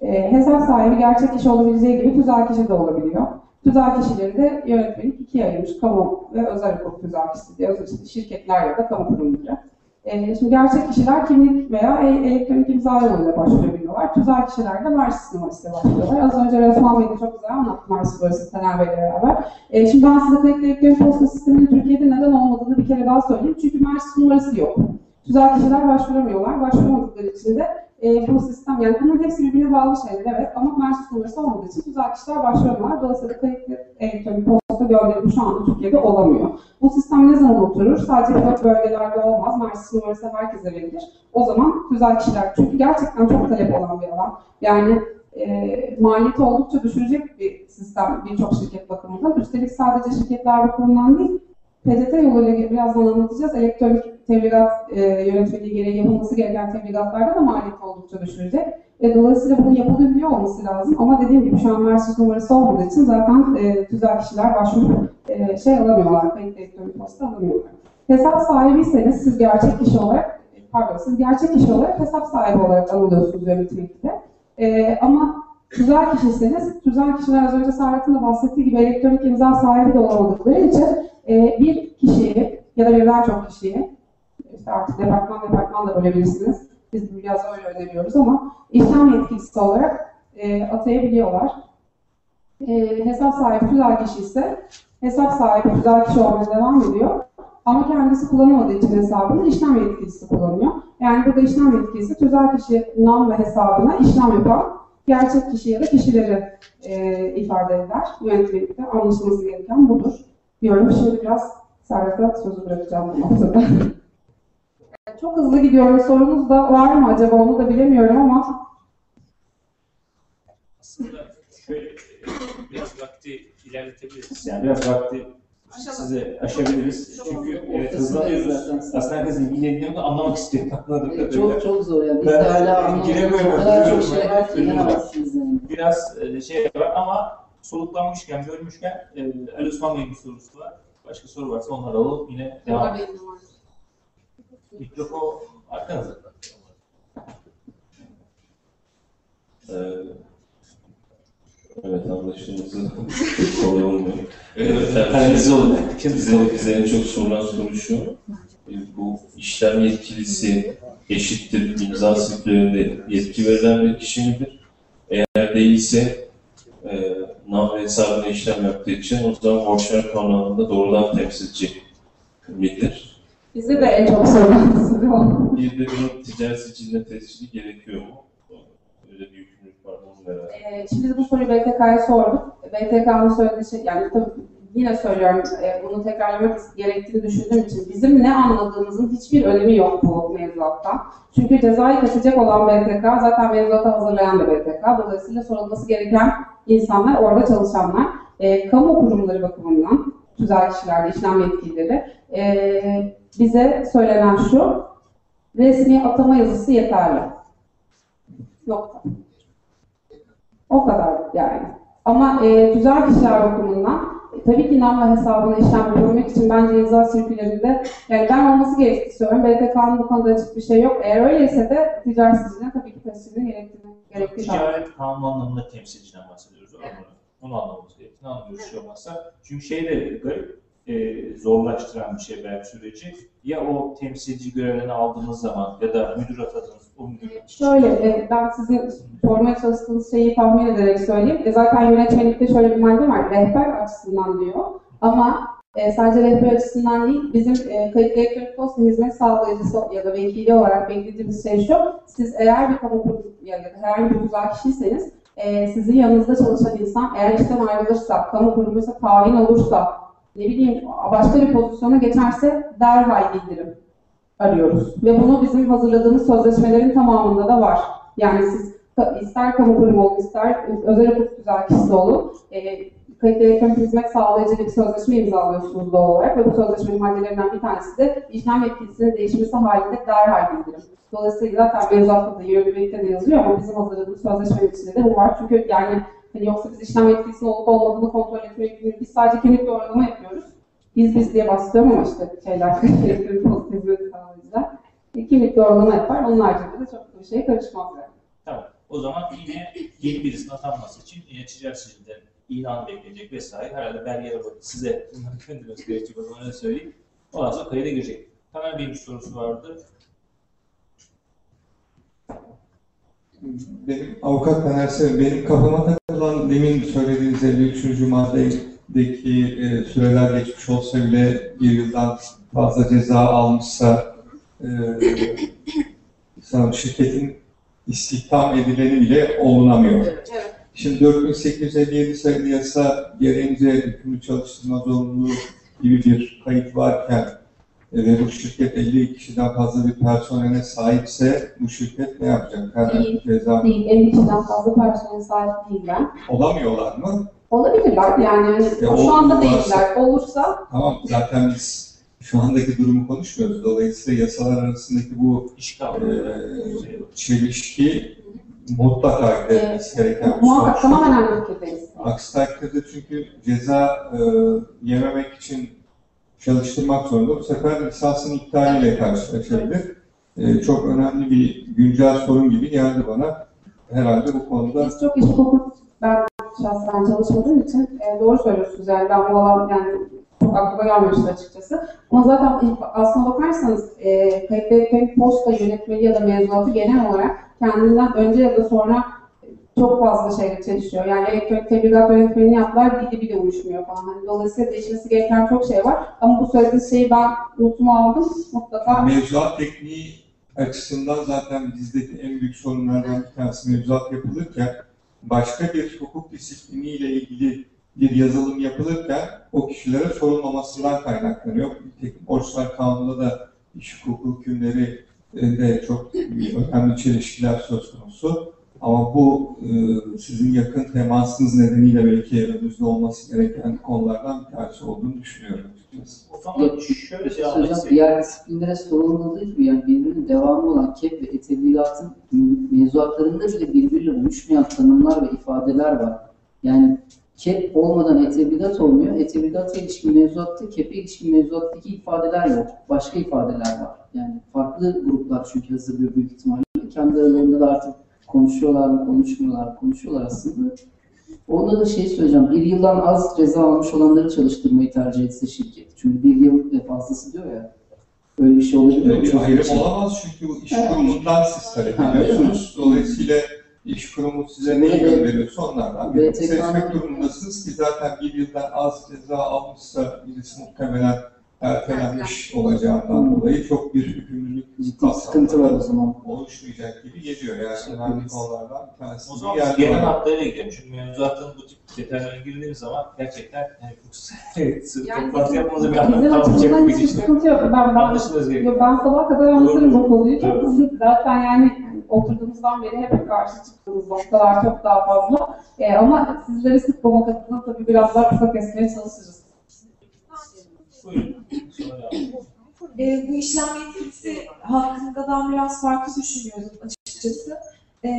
E, hesap sahibi gerçek kişi olabileceği gibi tüzel kişi de olabiliyor. Tüzel kişileri de yönetmelik ikiye ayırmış. Kamu ve özel hukuk tüzel kişisi diye işte şirketler ya da kamu kurumları. E, şimdi gerçek kişiler kimlik veya e- elektronik imza yoluyla başvurabiliyorlar. Tüzel kişiler de Mersis numarasıyla başvuruyorlar. Az önce Resman Bey de çok güzel anlattı Mersis numarası Taner Bey'le beraber. E, şimdi ben size tek elektronik posta sisteminin Türkiye'de neden olmadığını bir kere daha söyleyeyim. Çünkü Mersis numarası yok. Tüzel kişiler başvuramıyorlar. Başvuramadıkları için de e, bu sistem, yani bunların hepsi birbirine bağlı şeyler evet ama Mersis numarası olmadığı için tüzel kişiler başvuramıyorlar. Dolayısıyla kayıtlı elektronik posta gönderimi şu anda Türkiye'de olamıyor. Bu sistem ne zaman oturur? Sadece bu bölgelerde olmaz. Mersis numarası herkese verilir. O zaman tüzel kişiler, çünkü gerçekten çok talep olan bir alan. Yani e, maliyeti oldukça düşürecek bir sistem birçok şirket bakımından. Üstelik sadece şirketler bakımından değil, PTT yoluyla birazdan anlatacağız. Elektronik tebligat e, yönetmeliği gereği yapılması gereken tebligatlarda da maliyeti oldukça düşürecek. E, dolayısıyla bunun yapılabiliyor olması lazım. Ama dediğim gibi şu an Mersis numarası olmadığı için zaten e, tüzel kişiler başvurup e, şey alamıyorlar, kayıt elektronik posta alamıyorlar. Hesap sahibiyseniz siz gerçek kişi olarak, pardon siz gerçek kişi olarak hesap sahibi olarak anılıyorsunuz yönetmelikte. E, ama tüzel kişiyseniz, tüzel kişiler az önce Serhat'ın da bahsettiği gibi elektronik imza sahibi de olamadıkları için e, bir kişiyi ya da birden çok kişiyi, işte artık departman departman da bölebilirsiniz. Biz biraz öyle öneriyoruz ama işlem yetkilisi olarak e, atayabiliyorlar. E, hesap sahibi tüzel kişi ise hesap sahibi tüzel kişi olmaya devam ediyor. Ama kendisi kullanamadığı için hesabını işlem yetkilisi kullanıyor. Yani burada işlem yetkilisi tüzel kişi nam ve hesabına işlem yapan gerçek kişi ya da kişileri e, ifade eder. Yönetmelikte anlaşılması gereken budur diyorum. Şimdi biraz Serhat'a sözü bırakacağım bu noktada. Çok hızlı gidiyorum. Sorunuz da var mı acaba onu da bilemiyorum ama Aslında şöyle biraz vakti ilerletebiliriz. Yani biraz vakti size aşabiliriz. Çünkü evet hızlanıyoruz. Aslında herkesin bilgilerini anlamak istiyor. Anladığım kadarıyla. Çok çok zor yani. Biz Ben de hala anlamadık. giremiyorum, O kadar çok şey var ki inanamazsınız yani. Biraz e, şey var ama soluklanmışken, görmüşken e, Ali Osman Bey'in bir sorusu var. Başka soru varsa onları alalım. Yine devam var. Mikrofon arkanızda. Ee, evet anlaşılması kolay olmuyor. Evet, kanalize olun. Bize Bize, en çok sorulan soru şu. Bu işlem yetkilisi eşittir imza sliplerinde yetki verilen bir kişi midir? Eğer değilse NAV hesabına işlem yaptığı için o zaman borçlar kanununda doğrudan temsilci midir? Bizde de en çok sorulan. Bir de bunun ticaret siciline tescili gerekiyor mu? Öyle bir yükümlülük var mı. Ee, şimdi bu soruyu BTK'ya sorduk. BTK'nın söylediği şey, yani tabii yine söylüyorum, e, bunu tekrarlamak gerektiğini düşündüğüm için bizim ne anladığımızın hiçbir önemi yok bu mevzuatta. Çünkü cezayı kesecek olan BTK zaten mevzuatı hazırlayan da BTK. Dolayısıyla sorulması gereken insanlar, orada çalışanlar, e, kamu kurumları bakımından, tüzel kişiler, işlem yetkilileri, e, bize söylenen şu, resmi atama yazısı yeterli. Nokta. O kadar yani. Ama e, tüzel kişiler bakımından tabii ki namla hesabına işlem yapabilmek için bence imza sirkülerinde yani ben olması gerektiğini istiyorum. BTK'nın bu konuda açık bir şey yok. Eğer öyleyse de ticaret siciliğine tabii ki tescilini gerektiğini gerektiği Ticaret kanunu anlamında temsilciden bahsediyoruz. Evet. Onu, anlamamız gerektiğini anlıyoruz şey olmazsa. Çünkü şey de garip, e, zorlaştıran bir şey belki süreci. Ya o temsilci görevlerini aldığınız zaman ya da müdür atadığınız o müdür Şöyle, e, ben sizin sormaya çalıştığınız şeyi tahmin ederek söyleyeyim. E, zaten yönetmelikte şöyle bir madde var, rehber açısından diyor. Ama e, sadece rehber açısından değil, bizim e, kayıtlı elektronik posta hizmet sağlayıcısı ya da vekili olarak beklediğimiz şey şu, siz eğer bir kamu kurumu ya da herhangi bir güzel kişiyseniz, e, sizin yanınızda çalışan insan eğer işten ayrılırsa, kamu kurumuysa tayin olursa, ne bileyim başka bir pozisyona geçerse derhal bildirim arıyoruz. Ve bunu bizim hazırladığımız sözleşmelerin tamamında da var. Yani siz ister kamu kurumu olun, ister özel hukuk güzellikçisi olun, e, kayıtlı elektronik hizmet sağlayıcı bir sözleşme imzalıyorsunuz doğal olarak ve bu sözleşmenin maddelerinden bir tanesi de işlem yetkilisinin değişmesi halinde derhal bildirim. Dolayısıyla zaten mevzuatta da yürürlükte de yazıyor ama bizim hazırladığımız sözleşmenin içinde de bu var. Çünkü yani hani yoksa biz işlem yetkilisinin olup olmadığını kontrol için biz sadece kimlik doğrulama yapıyoruz. Biz biz diye bastırıyorum ama işte şeyler, hizmeti sağlayıcılar. E, kimlik doğrulama yapar. Onun haricinde de çok bir şeye karışmaz yani. Tamam. O zaman yine yeni birisinin atanması için yine ticaret sicilinde ilan bekleyecek vesaire. Herhalde belgeler var. Size bunları göndermesi gerekecek o öyle söyleyeyim. Ondan sonra kayıda girecek. Tamer bir sorusu vardı. Benim avukat Taner Seven, benim kafama takılan demin söylediğiniz 53. maddedeki e, süreler geçmiş olsa bile bir yıldan fazla ceza almışsa e, sanırım şirketin istihdam edileni bile olunamıyor. Evet. Şimdi 4857 sayılı yasa gereğince hükümlü çalıştırma zorunluluğu gibi bir kayıt varken ve bu şirket 50 kişiden fazla bir personele sahipse bu şirket ne yapacak? Ceza Değil, 50 kişiden fazla personel sahip değiller. olamıyorlar mı? Olabilirler yani hani Ya şu anda olursa- değiller. Olursa Tamam zaten biz şu andaki durumu konuşmuyoruz. Dolayısıyla yasalar arasındaki bu İş e, kavramı. çelişki mutlaka giderilmesi gereken bir muhakkak tamamen aynı fikirdeyiz. Aksi takdirde çünkü ceza e, yememek için çalıştırmak zorunda. Bu sefer lisansın iptaliyle karşılaşabilir. E, çok önemli bir güncel sorun gibi geldi bana. Herhalde bu konuda Biz çok hukuk, ben şahsen çalışmadığım için e, doğru söylüyorsunuz yani ben bu alan yani çok aklıma gelmemişti açıkçası. Ama zaten aslına bakarsanız e, elektronik posta yönetmeliği ya da mevzuatı genel olarak kendinden önce ya da sonra çok fazla şeyle çelişiyor. Yani elektronik tebligat yönetmeliğini yaptılar, dili bile uyuşmuyor falan. Hani dolayısıyla değişmesi gereken çok şey var. Ama bu söylediğiniz şeyi ben notumu aldım. Mutlaka mevzuat tekniği açısından zaten bizdeki en büyük sorunlardan bir tanesi mevzuat yapılırken başka bir hukuk disipliniyle ilgili bir yazılım yapılırken o kişilere sorulmamasından kaynaklanıyor. Nitekim borçlar kanununda da iş hukuku hükümleri e, de çok önemli çelişkiler söz konusu. Ama bu e, sizin yakın temasınız nedeniyle belki önünüzde olması gereken konulardan bir tanesi olduğunu düşünüyorum. O zaman şöyle şey istedim. Diğer disiplinlere sorulmadığı gibi yani birbirinin devamı olan KEP ve etebligatın mevzuatlarında bile birbiriyle uyuşmayan tanımlar ve ifadeler var. Yani KEP olmadan etebligat olmuyor. Etebligata ilişkin mevzuatta KEP'e ilişkin mevzuattaki ifadeler yok. Başka ifadeler var. Yani farklı gruplar çünkü hazırlıyor büyük ihtimalle. Kendi aralarında da artık konuşuyorlar mı, konuşmuyorlar mı, konuşuyorlar aslında. Orada da şey söyleyeceğim, bir yıldan az ceza almış olanları çalıştırmayı tercih etse şirket. Çünkü bir yıl ve fazlası diyor ya. Öyle bir şey olabilir mi? bir Çok ayrım şey. olamaz çünkü bu iş Evet. kurumundan siz talep ediyorsunuz. Dolayısıyla iş kurumu size Böyle- gönderiyorsa onlardan BTK'nın seçmek durumundasınız ki zaten bir yıldan az ceza almışsa birisi muhtemelen ertelenmiş olacağından dolayı çok bir yükümlülük sıkıntı var o zaman. oluşmayacak gibi geliyor. Yani önemli konulardan bir tanesi. O zaman biz genel hatlarıyla gidelim. Çünkü mevzuatın bu tip detaylarına girdiğimiz zaman gerçekten hani çok Yani çok fazla yapmanıza bir anlam kalmayacak bir gidişle. sıkıntı yok. Ben, ben. Yo, ben sabah kadar anlatırım bu konuyu. Çok. Zaten yani oturduğumuzdan beri hep karşı çıktığımız noktalar çok daha fazla. Ee, ama sizleri sıkmamak adına tabii biraz daha kısa kesmeye çalışırız. Buyurun. E, bu işlem yetkisi hakkında ben biraz farklı düşünüyorum açıkçası. E,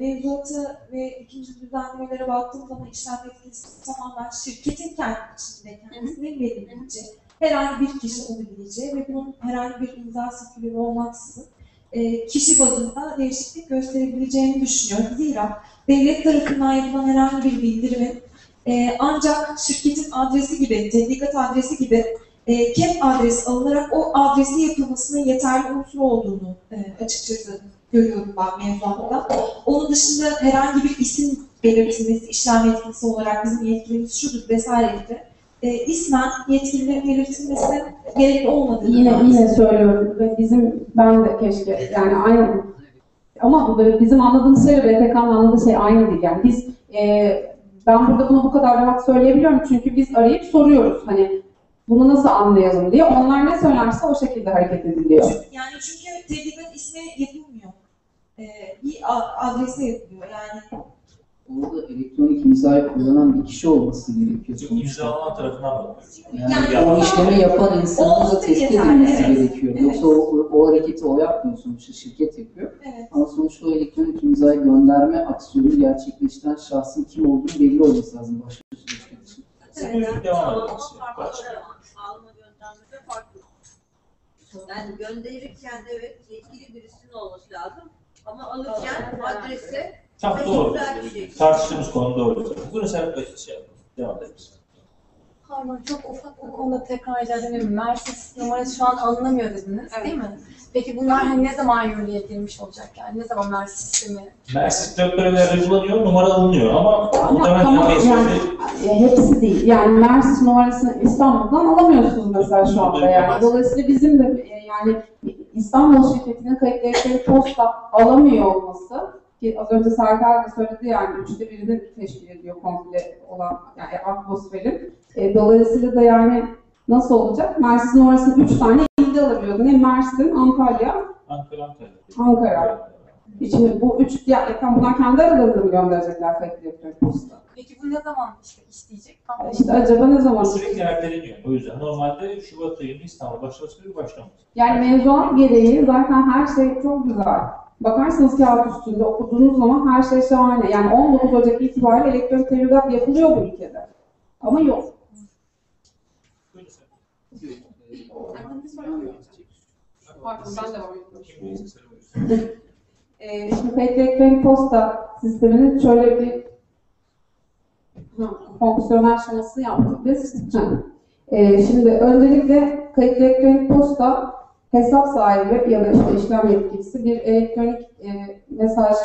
mevzuatı ve ikinci düzenlemelere baktığım zaman işlem yetkisi tamamen şirketin kendi içinde kendisinin belirleyeceği, herhangi bir kişi olabileceği ve bunun herhangi bir imza sirkülü olmaksızın e, kişi bazında değişiklik gösterebileceğini düşünüyorum. Zira devlet tarafından yapılan herhangi bir bildirimin e, ancak şirketin adresi gibi, tebligat adresi gibi e, KEP adresi alınarak o adresi yapılmasının yeterli unsur olduğunu e, açıkçası görüyorum ben mevzuatta. Onun dışında herhangi bir isim belirtilmesi, işlem yetkisi olarak bizim yetkilimiz şudur vesaire gibi e, ismen yetkililerin belirtilmesi gerekli olmadığını Yine ben yine söylüyorum ve bizim ben de keşke yani aynı ama bizim anladığımız şey ve BTK'nın anladığı şey aynı değil. Yani biz e, ben burada bunu bu kadar rahat söyleyebiliyorum çünkü biz arayıp soruyoruz hani bunu nasıl anlayalım diye. Onlar ne söylerse o şekilde hareket ediliyor. Yani çünkü tebligat ismi yapılmıyor. e, bir adrese yapılıyor. Yani Orada elektronik imzayı kullanan bir kişi olması gerekiyor Çünkü sonuçta. imzalanan tarafından bakıyoruz. Yani, Yani- o işlemi yapan insanın da tespit edilmesi evet. gerekiyor. Evet. Yoksa o, o hareketi o yapmıyor sonuçta, şirket yapıyor. evet. Ama sonuçta o elektronik imzayı gönderme aksiyonu gerçekleştiren şahsın kim olduğu belli olması lazım başka bir süreçte için. Buyurun devam ediniz. Kaç? Alma göndermede farklı. Yani gönderirken de evet yetkili birisinin olması lazım. Ama alırken adrese Tam doğru. şey. Tartıştığımız konu doğru. Buyurun sen kaç şey yapalım. Devam ederiz. Pardon çok ufak bir konuda tekrar edelim. Mersis numarası şu an alınamıyor dediniz değil mi? Peki bunlar hani ne zaman yürürlüğe girmiş olacak yani? Ne zaman Mersis sistemi? Mersis dörtlerde kullanıyor, numara alınıyor ama Ama muhtemelen tamam, yani yani- hepsi değil. Yani Mersis numarasını İstanbul'dan alamıyorsunuz mesela şu anda yani. Dolayısıyla bizim de e, yani İstanbul şirketinin elektronik posta alamıyor olması ki az önce Serkan da söyledi yani üçte birini teşkil ediyor komple olan yani atmosferin. E, dolayısıyla da yani nasıl olacak? Mersis numarasını üç tane ilde alabiliyordu. Ne Mersin, Antalya, Ankara Ankara. Ankara. Şimdi bu üç, ya, ya bunlar kendi aralarında mı gönderecekler elektronik posta? Peki bu ne zaman işte işleyecek? Tam İşte acaba ne zaman? Sürekli erteleniyor. O yüzden normalde Şubat ayında İstanbul başlaması gibi başlamış. Yani mevzuat gereği zaten her şey çok güzel. Bakarsınız kağıt üstünde okuduğunuz zaman her şey şahane. Yani 19 Ocak itibariyle elektronik tebligat yapılıyor bu ülkede. Ama yok. Pardon ben devam. Ee, şimdi elektronik posta sisteminin şöyle bir fonksiyonel şemasını yaptık biz. Ee, şimdi öncelikle kayıtlı elektronik posta hesap sahibi ya da işte işlem yetkilisi bir elektronik e, mesaj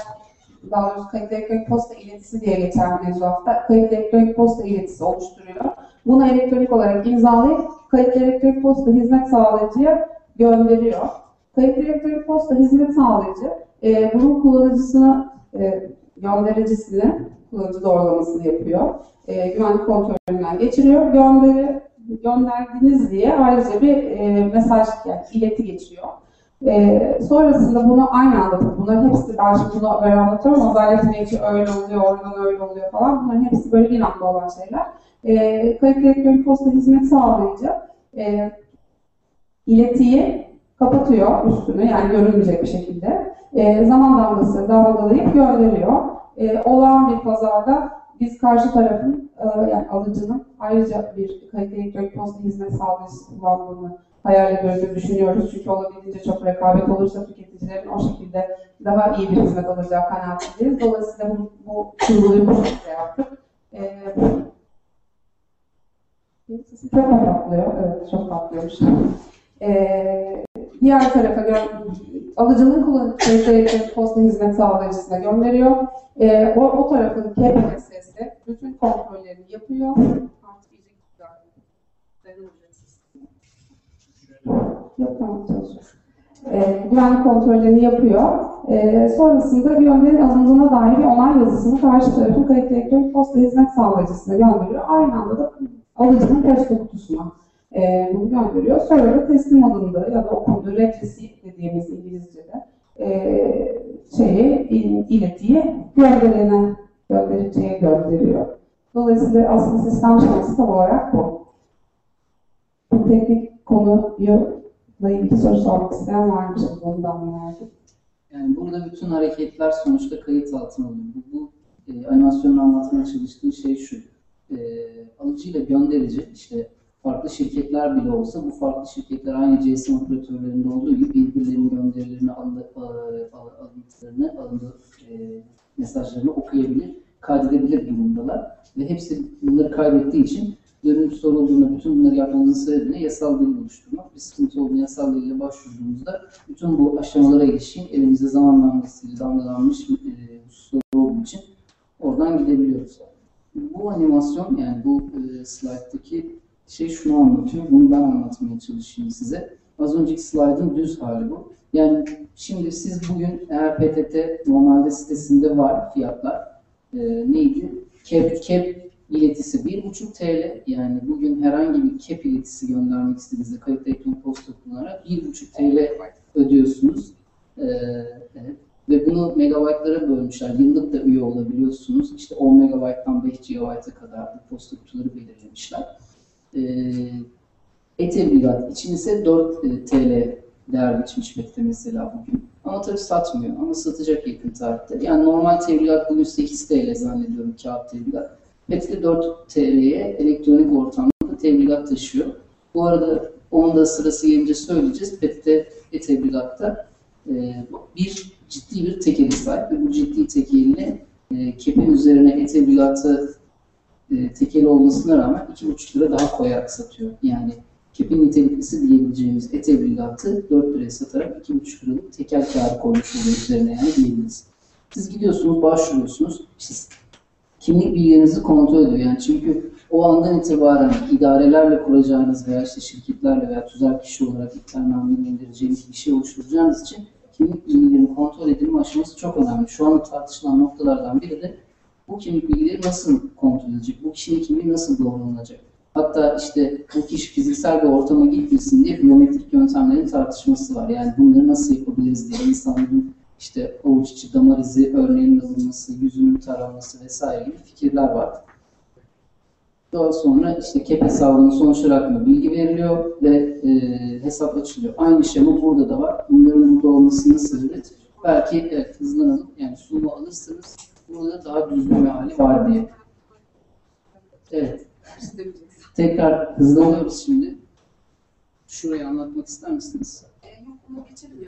daha doğrusu kayıtlı elektronik posta iletisi diye geçer mevzuatta. Kayıtlı elektronik posta iletisi oluşturuyor. Bunu elektronik olarak imzalayıp kayıtlı elektronik posta hizmet sağlayıcıya gönderiyor. Kayıtlı elektronik posta hizmet sağlayıcı e, bunun kullanıcısına, e, göndericisine kullanıcı doğrulamasını yapıyor. E, güvenlik kontrolünden geçiriyor. Gönderi, gönderdiniz diye ayrıca bir e, mesaj, yani ileti geçiyor. E, sonrasında bunu aynı anda tabii bunların hepsi, ben şimdi bunu böyle anlatıyorum ama zannetmeyin öyle oluyor, oradan öyle oluyor falan. Bunların hepsi böyle bir anda olan şeyler. E, kayıtlı elektronik posta hizmet sağlayıcı e, iletiyi kapatıyor üstünü yani görünmeyecek bir şekilde. E, zaman damgası damgalayıp gönderiyor. E, olağan bir pazarda biz karşı tarafın e, yani alıcının ayrıca bir kayıtlı elektronik posta hizmet sağlayıcısı kullandığını hayal ediyoruz, düşünüyoruz. Çünkü olabildiğince çok rekabet olursa tüketicilerin o şekilde daha iyi bir hizmet alacağı kanaatindeyiz. Dolayısıyla bu, bu kurguluyu bu şekilde yaptık. E, çok patlıyor, evet çok patlıyormuş. Ee, diğer tarafa alıcının kullanıcı elektronik posta hizmet sağlayıcısına gönderiyor. Ee, o, o tarafın KPSS'si bütün kontrollerini yapıyor. Yok tamam. Ee, güvenlik kontrollerini yapıyor. Ee, sonrasında gönderin alındığına dair bir onay yazısını karşı tarafın kayıtlı elektronik posta hizmet sağlayıcısına gönderiyor. Aynı anda da alıcının posta kutusuna e, bunu gönderiyor. Da teslim alındığı ya da okunduğu receipt dediğimiz İngilizce'de e, şeyi, il- iletiyi gönderene, göndericiye gönderiyor. Dolayısıyla aslında sistem şeması tam olarak bu. Bu teknik konuyu da ilgili soru sormak isteyen var mı? Merak Yani burada bütün hareketler sonuçta kayıt altına alınıyor. Bu e, animasyonun anlatmaya çalıştığı şey şu. E, alıcıyla gönderici işte farklı şirketler bile olsa bu farklı şirketler aynı GSM operatörlerinde olduğu gibi birbirlerinin gönderilerini, aldı- a- a- alıntılarını, alındığı e, mesajlarını okuyabilir, kaydedebilir durumdalar. Ve hepsi bunları kaydettiği için görüntü sorulduğunda bütün bunları yapmamızın sebebi? Yasal dil oluşturmak. Bir sıkıntı olduğunda yasal dille başvurduğumuzda bütün bu aşamalara ilişkin elimizde zaman damgasıyla damgalanmış e, olduğu için oradan gidebiliyoruz. Bu animasyon yani bu e, slayttaki şey şunu anlatıyor. Bunu ben anlatmaya çalışayım size. Az önceki slaydın düz hali bu. Yani şimdi siz bugün eğer PTT normalde sitesinde var fiyatlar. E, neydi? Cap, cap iletisi 1,5 TL. Yani bugün herhangi bir cap iletisi göndermek istediğinizde kayıtlı elektronik posta kullanarak 1,5 TL ödüyorsunuz. E, evet. Ve bunu megabaytlara bölmüşler. Yıllık da üye olabiliyorsunuz. İşte 10 megabayttan 5 GB'a kadar bu posta kutuları belirlemişler. Ee, e-tebligat için ise 4 e, TL değer biçmiş Mete mesela bugün. Ama tabii satmıyor ama satacak yakın tarihte. Yani normal tebligat bugün 8 TL zannediyorum kağıt tebligat. De 4 TL'ye elektronik ortamda tebligat taşıyor. Bu arada onu da sırası gelince söyleyeceğiz. PET'te e-tebligatta e, bir ciddi bir tekeli sahip ve bu ciddi tekelini e, kepin üzerine e-tebligatı e, tekeli olmasına rağmen 2,5 lira daha koyarak satıyor. Yani kepin niteliklisi diyebileceğimiz e-tebligatı 4 liraya satarak 2,5 liralık tekel kârı koymuş oluyor üzerine yani diyebiliriz. Siz gidiyorsunuz, başvuruyorsunuz, işte kimlik bilgilerinizi kontrol ediyor. Yani çünkü o andan itibaren idarelerle kuracağınız veya işte şirketlerle veya tüzel kişi olarak iddianame göndereceğiniz bir şey oluşturacağınız için kimlik bilgilerinin kontrol edilme aşaması çok önemli. Şu anda tartışılan noktalardan biri de bu kimlik bilgileri nasıl kontrol edilecek? Bu kişinin kimliği nasıl doğrulanacak? Hatta işte bu kişi fiziksel bir ortama gitmesin diye biyometrik yöntemlerin tartışması var. Yani bunları nasıl yapabiliriz diye insanların işte avuç içi damar izi örneğinin alınması, yüzünün taranması vesaire gibi fikirler var. Daha sonra işte KEP hesabının sonuçları hakkında bilgi veriliyor ve e, hesap açılıyor. Aynı şema burada da var. Bunların burada olmasının sebebi belki evet, hızlanalım. Yani sunumu alırsanız burada daha düzgün bir hali var diye. Evet. Tekrar hızlanıyoruz şimdi. Şurayı anlatmak ister misiniz? Yok, bunu geçelim.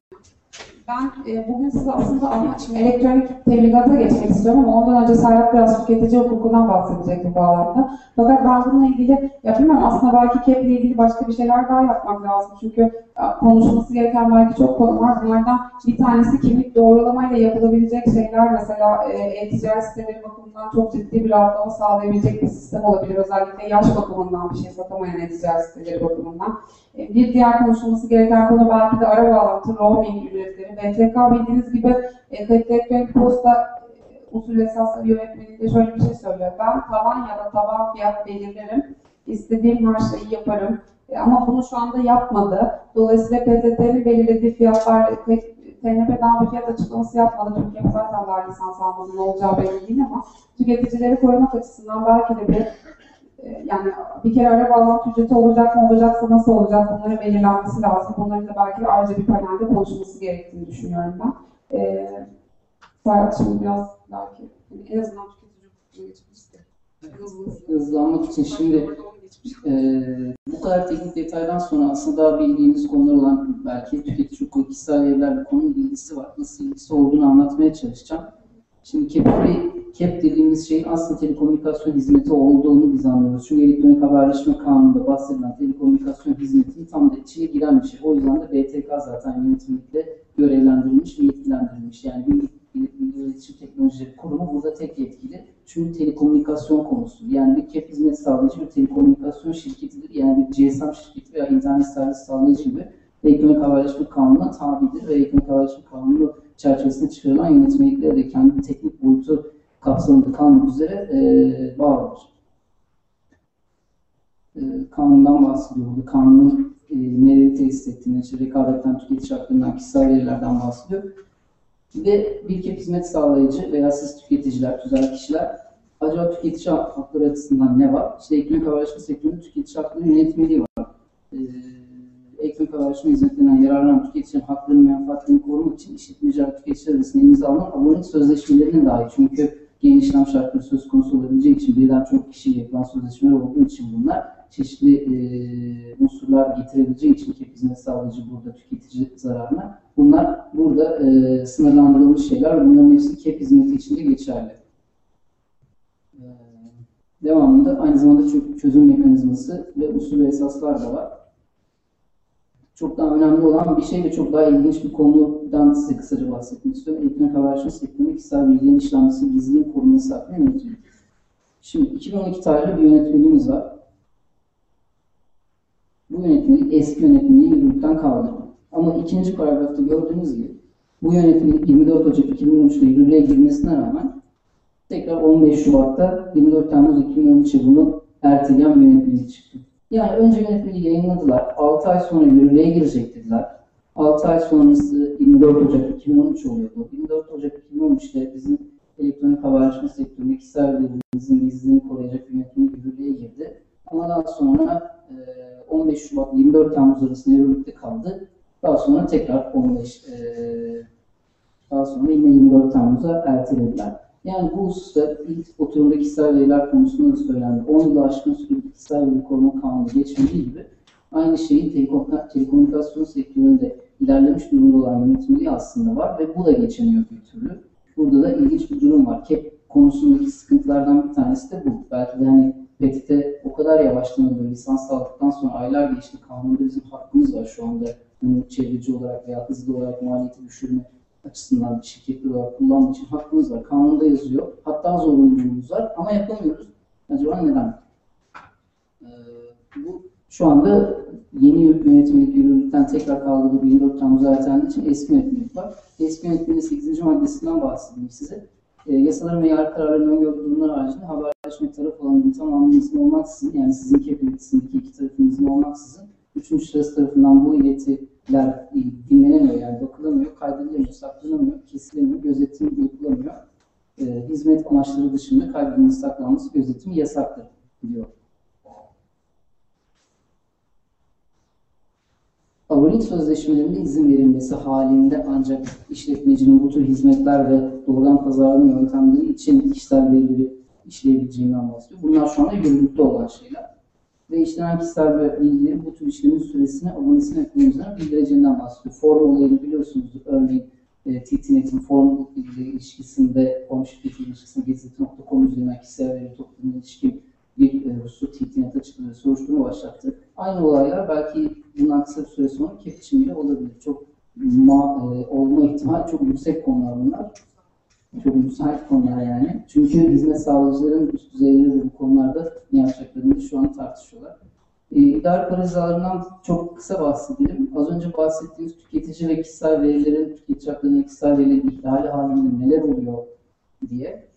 Ben e, bugün size aslında anlat, şimdi elektronik tebligata geçmek istiyorum ama ondan önce Serhat biraz tüketici hukukundan bahsedecekti bu alanda. Fakat ben bununla ilgili, ya bilmiyorum aslında belki KEP ile ilgili başka bir şeyler daha yapmak lazım. Çünkü ya, konuşulması gereken belki çok konu var. Bunlardan bir tanesi kimlik doğrulamayla yapılabilecek şeyler. Mesela e, e-ticaret siteleri bakımından çok ciddi bir rahatlama sağlayabilecek bir sistem olabilir. Özellikle yaş bakımından bir şey satamayan e-ticaret siteleri bakımından. E, Bir diğer konuşulması gereken konu belki de ara bağlantı, roaming ücretleri. BTK bildiğiniz gibi e, kayıtlı elektronik posta e, usul esasları yönetmeliğinde şöyle bir şey söylüyor. Ben tavan ya da tavan fiyat belirlerim. İstediğim her şeyi yaparım. E, Ama bunu şu anda yapmadı. Dolayısıyla PTT'nin belirlediği fiyatlar, TNP'den bir fiyat açıklaması yapmadı. Türkiye'de zaten daha lisans almanın olacağı belli değil ama tüketicileri korumak açısından belki de bir e, yani bir kere ara bağlantı ücreti olacak mı olacaksa nasıl olacak bunların belirlenmesi lazım. Bunların da belki ayrıca bir panelde konuşulması gerektiğini düşünüyorum ben. Ee, Serhat şimdi biraz belki en azından tüketici. Hızlanmak için şimdi Ee, bu kadar teknik detaydan sonra aslında daha bildiğimiz konular olan belki tüketici hukuku, kişisel verilerle konunun bilgisi var. Nasıl ilgisi olduğunu anlatmaya çalışacağım. Şimdi KEP, KEP dediğimiz şeyin aslında telekomünikasyon hizmeti olduğunu biz anlıyoruz. Çünkü elektronik haberleşme kanununda bahsedilen telekomünikasyon hizmetinin tam da içine giren bir şey. O yüzden de BTK zaten yönetmelikle görevlendirilmiş yetkilendirilmiş. Yani Bilgi İletişim Teknolojileri Kurumu burada tek yetkili. Çünkü telekomünikasyon konusu. Yani bir KEP hizmet sağlayıcı bir telekomünikasyon şirketidir. Yani bir GSM şirketi veya internet servis sağlayıcı gibi elektronik haberleşme kanununa tabidir ve elektronik haberleşme kanunu çerçevesinde çıkarılan yönetmeliklere de kendi teknik boyutu kapsamında kalmak üzere e, bağlıdır. E, kanundan bahsediyor. Bu kanunun e, neleri tesis ettiğini, işte rekabetten, tüketici haklarından, kişisel verilerden bahsediyor. Ve bir kep hizmet sağlayıcı veya siz tüketiciler, tüzel kişiler acaba tüketici hakları açısından ne var? İşte elektronik haberleşme sektörünün tüketici hakları yönetmeliği var. Ee, elektronik haberleşme hizmetlerinden yararlanan tüketicinin haklarını menfaatlerini korumak için işletmeciler tüketiciler arasında imzalanan abonelik sözleşmelerinin dahi çünkü geniş işlem şartları söz konusu olabileceği için birden çok kişiyle yapılan sözleşmeler olduğu için bunlar çeşitli e, unsurlar getirebileceği için kep hizmet sağlayıcı burada tüketici zararına bunlar burada e, sınırlandırılmış şeyler ve bunların hepsi kep hizmeti içinde geçerli. E, devamında aynı zamanda çö- çözüm mekanizması ve usul ve esaslar da var. Çok daha önemli olan bir şey ve çok daha ilginç bir konudan size kısaca bahsetmek istiyorum. Elektronik haberleşme sektöründe kişisel bilgilerin işlenmesi, gizliliğin korunması hakkında yönetmelik. Şimdi 2012 tarihli bir yönetmeliğimiz var. Bu yönetmelik eski yönetmeliği yürürlükten kaldırdı. Ama ikinci paragrafta gördüğünüz gibi bu yönetmelik 24 Ocak 2013'te yürürlüğe girmesine rağmen tekrar 15 Şubat'ta 24 Temmuz 2013'e bunu erteleyen bir yönetmelik çıktı. Yani önce yönetmeliği yayınladılar. 6 ay sonra yürürlüğe girecek dediler. 6 ay sonrası 24 Ocak 2013 oluyordu. 24 Ocak 2013'te bizim elektronik haberleşme sektöründeki serverlerimizin gizliliğini koruyacak yönetmelik yürürlüğe girdi. Ama daha sonra e, 15 Şubat 24 Temmuz arasında yürürlükte kaldı. Daha sonra tekrar 15 e, daha sonra yine 24 Temmuz'a ertelediler. Yani bu hususta ilk oturumda kişisel veriler konusunda da söylendi. 10 yılı aşkın süredir kişisel veri koruma kanunu geçmediği gibi aynı şeyin telekom- telekomünikasyon sektöründe ilerlemiş durumda olan yönetmeliği aslında var ve bu da geçemiyor bir türlü. Burada da ilginç bir durum var. CAP konusundaki sıkıntılardan bir tanesi de bu. Belki de hani PTT o kadar yavaşlamadı. Lisans aldıktan sonra aylar geçti. Kanunda bizim hakkımız var şu anda. Bunu çevreci olarak veya hızlı olarak maliyeti düşürme açısından şirketler olarak kullanmak için hakkımız var. Kanunda yazıyor. Hatta zorunluluğumuz var ama yapamıyoruz. Acaba neden? Ee, bu şu anda yeni yönetmelik yürürlükten tekrar kaldırıldığı 24 Temmuz'a ertelendiği için eski yönetmelik var. Eski yönetmeliğin 8. maddesinden bahsedeyim size. E, yasaların ve yargı kararlarının öngördüğü durumlar haricinde haberleşme taraf olanın tamamının izni olmaksızın yani sizin KEP iletisindeki iki tarafın izni olmaksızın üçüncü şahıs tarafından bu iletiler dinlenemiyor yani bakılamıyor, kaydedilemıyor, saklanamıyor, kesilemiyor, gözetim yapılamıyor. E, hizmet amaçları dışında kaydedilmesi, saklanması, gözetimi yasaktır diyor. Abonelik sözleşmelerinde izin verilmesi halinde ancak işletmecinin bu tür hizmetler ve doğrudan pazarlama yöntemleri için kişisel verileri işleyebileceğinden bahsediyor. Bunlar şu anda yürürlükte olan şeyler. Ve işlenen kişisel ve bilgileri bu tür işlemin süresini abonesine ve kullanıcılarına bildireceğinden bahsediyor. Form olayını biliyorsunuzdur. Örneğin e, TTNet'in form ilişkisinde, form şirketi ilişkisinde gezeti.com üzerinden kişisel veri toplamına ilişkin bir e, husus TTNet açıkladığı soruşturma başlattı. Aynı olaylar belki bundan kısa bir süre sonra kep biçimiyle olabilir. Çok ma, e, olma ihtimali çok yüksek konular bunlar. Çok müsait konular yani. Çünkü hizmet sağlayıcıların üst düzeyleri bu konularda ne yapacaklarını şu an tartışıyorlar. E, idare para çok kısa bahsedelim. Az önce bahsettiğimiz tüketici ve kişisel verilerin, tüketici haklarının kişisel verilerin ihlali halinde neler oluyor diye.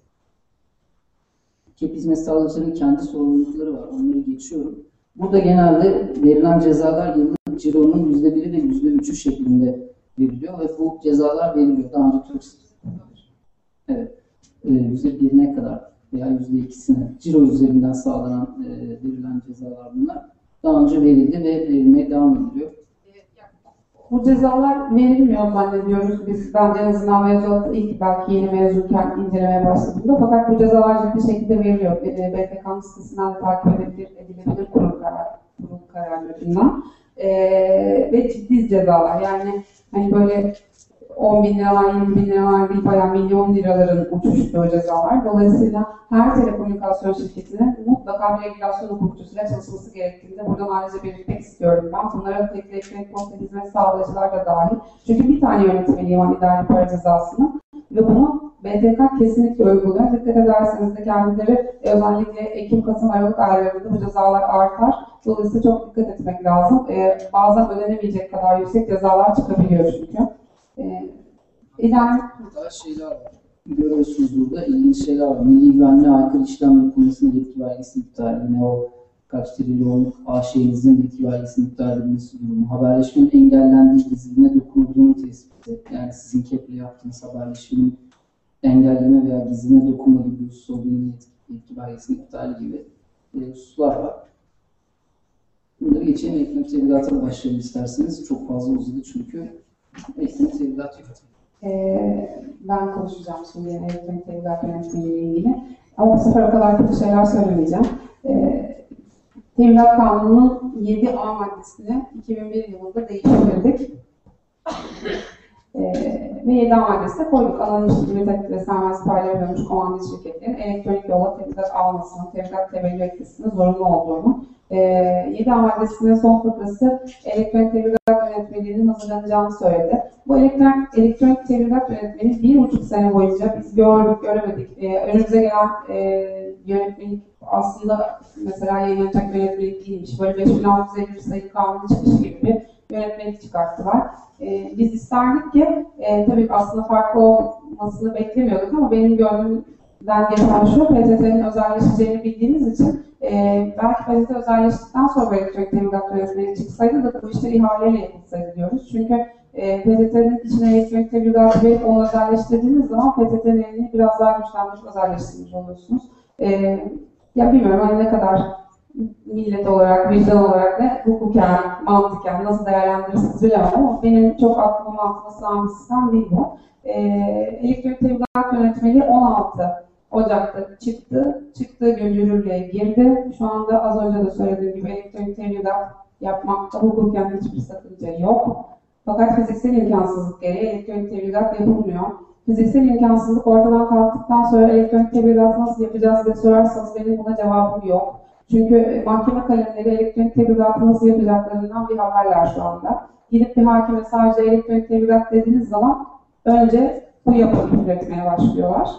KEP hizmet sağlayıcıların kendi sorumlulukları var. Onları geçiyorum. Burada genelde verilen cezalar yıllık cironun yüzde biri ve yüzde üçü şeklinde veriliyor ve bu cezalar veriliyor. Daha önce Türk evet, e, yüzde birine kadar veya yüzde ikisine ciro üzerinden sağlanan e, verilen cezalar bunlar. Daha önce verildi ve verilmeye devam ediliyor. Bu cezalar verilmiyor zannediyoruz biz. Ben en azından mevzuatı ilk belki yeni mezunken incelemeye başladığımda. Fakat bu cezalar ciddi şekilde veriliyor. E, BTK'nın sitesinden de takip edilebilir, edilebilir kurul, karar, kurul kararlarından. Ee, ve ciddi cezalar. Yani hani böyle 10 bin liralar, 20 bin liralar değil bayağı milyon liraların uçuştuğu cezalar. Dolayısıyla her telekomünikasyon şirketinin mutlaka bir regülasyon hukukçusuyla çalışması gerektiğini buradan ayrıca belirtmek istiyorum ben. Bunlara tek tek posta hizmet sağlayıcılar da dahil. Çünkü bir tane yönetmeliği var idari para cezasını ve bunu BTK kesinlikle uyguluyor. Dikkat ederseniz de kendileri özellikle Ekim, Kasım, Aralık aylarında bu cezalar artar. Dolayısıyla çok dikkat etmek lazım. Ee, bazen ödenemeyecek kadar yüksek cezalar çıkabiliyor çünkü. Ee, idari Daha şeyler var. Görüyorsunuz burada ilginç şeyler var. Milli güvenliğe aykırı işlem yapılmasının yetki belgesi iptali. Yine o kaç trilyonluk AŞ'nizin yetki belgesinin iptal edilmesi durumu. Haberleşmenin engellendiği gizliliğine dokunulduğunu tespiti. Yani sizin KEP'le yaptığınız haberleşmenin engelleme veya gizliliğine dokunma gibi husus olduğunu yetki, belgesinin iptali gibi e, hususlar var. Bunları geçelim. Elektronik tebligat'a başlayalım isterseniz. Çok fazla uzadı çünkü. Ee, ben konuşacağım şimdi yine elektronik tebligat yönetmeliği ilgili. Ama bu sefer o kadar kötü şeyler söylemeyeceğim. Ee, Tebligat Kanunu'nun 7A maddesini 2001 yılında değiştirdik. Ee, ve 7A maddesine koyduk. Anonim şirket ve sermayesi paylaşılmış komando şirketlerin elektronik yolla tebligat almasının, tebligat etkisinin zorunlu olduğunu, e, 7A maddesinin son fıkrası elektronik tebligat yönetmeliğinin hazırlanacağını söyledi. Bu elektronik, elektronik tebligat yönetmeliği bir buçuk sene boyunca biz gördük, göremedik. E, önümüze gelen e, yönetmelik aslında mesela yayınlanacak yönetmelik değilmiş. Böyle 5650 sayı kanun çıkışı gibi bir yönetmelik çıkarttılar. E, biz isterdik ki, e, tabii aslında farklı olmasını beklemiyorduk ama benim gönlümden geçen şu, PTT'nin özelleşeceğini bildiğimiz için e, belki PTT özelleştikten sonra elektronik tebligat yönetmeliği çıksaydı da bu işler ihaleyle yapılsaydı diyoruz. Çünkü E, PTT'nin içine elektronik tebligat verip onu özelleştirdiğiniz zaman PTT'nin elini biraz daha güçlendirip özelleştirmiş oluyorsunuz. E, ya bilmiyorum hani ne kadar millet olarak, vicdan olarak ve hukuken, mantıken nasıl değerlendirirsiniz bilemem ama benim çok aklıma aklıma sığan bir sistem değil bu. E, elektronik tebligat yönetmeliği 16 Ocak'ta çıktı. Çıktığı gün yürürlüğe girdi. Şu anda az önce de söylediğim gibi elektronik tebligat yapmakta hukuken hiçbir sakınca yok. Fakat fiziksel imkansızlık gereği elektronik tebligat yapılmıyor. Fiziksel imkansızlık ortadan kalktıktan sonra elektronik tebligat nasıl yapacağız diye sorarsanız benim buna cevabım yok. Çünkü mahkeme kalemleri elektronik tebligatı nasıl yapacaklarından bir haberler şu anda. Gidip bir hakime sadece elektronik tebligat dediğiniz zaman önce bu yapıyı üretmeye başlıyorlar.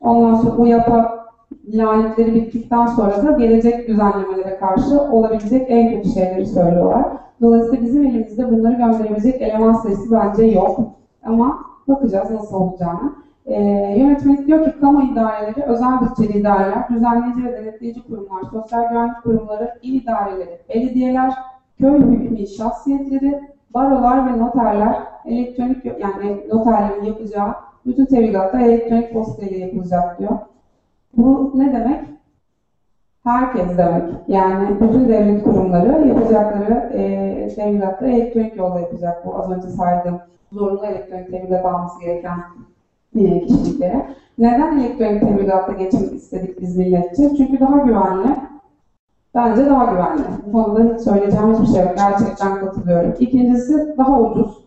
Ondan sonra bu yapa lanetleri bittikten sonra da gelecek düzenlemelere karşı olabilecek en kötü şeyleri söylüyorlar. Dolayısıyla bizim elimizde bunları gönderebilecek eleman sayısı bence yok. Ama bakacağız nasıl olacağını. Ee, yönetmelik diyor ki kamu idareleri, özel bütçeli idareler, düzenleyici ve denetleyici kurumlar, sosyal güvenlik kurumları, il idareleri, belediyeler, köy hükmü şahsiyetleri, barolar ve noterler elektronik yani noterlerin yapacağı bütün tebligatlar elektronik postayla yapılacak diyor. Bu ne demek? Herkes demek. Yani bütün devlet kurumları yapacakları e, tebligatları elektronik yolla yapacak. Bu az önce saydığım zorunlu elektronik tebligat alması gereken e, kişiliklere. Neden elektronik tebligatta geçmek istedik biz milletçe? Çünkü daha güvenli. Bence daha güvenli. Bu konuda söyleyeceğim hiçbir şey yok. Gerçekten katılıyorum. İkincisi daha ucuz.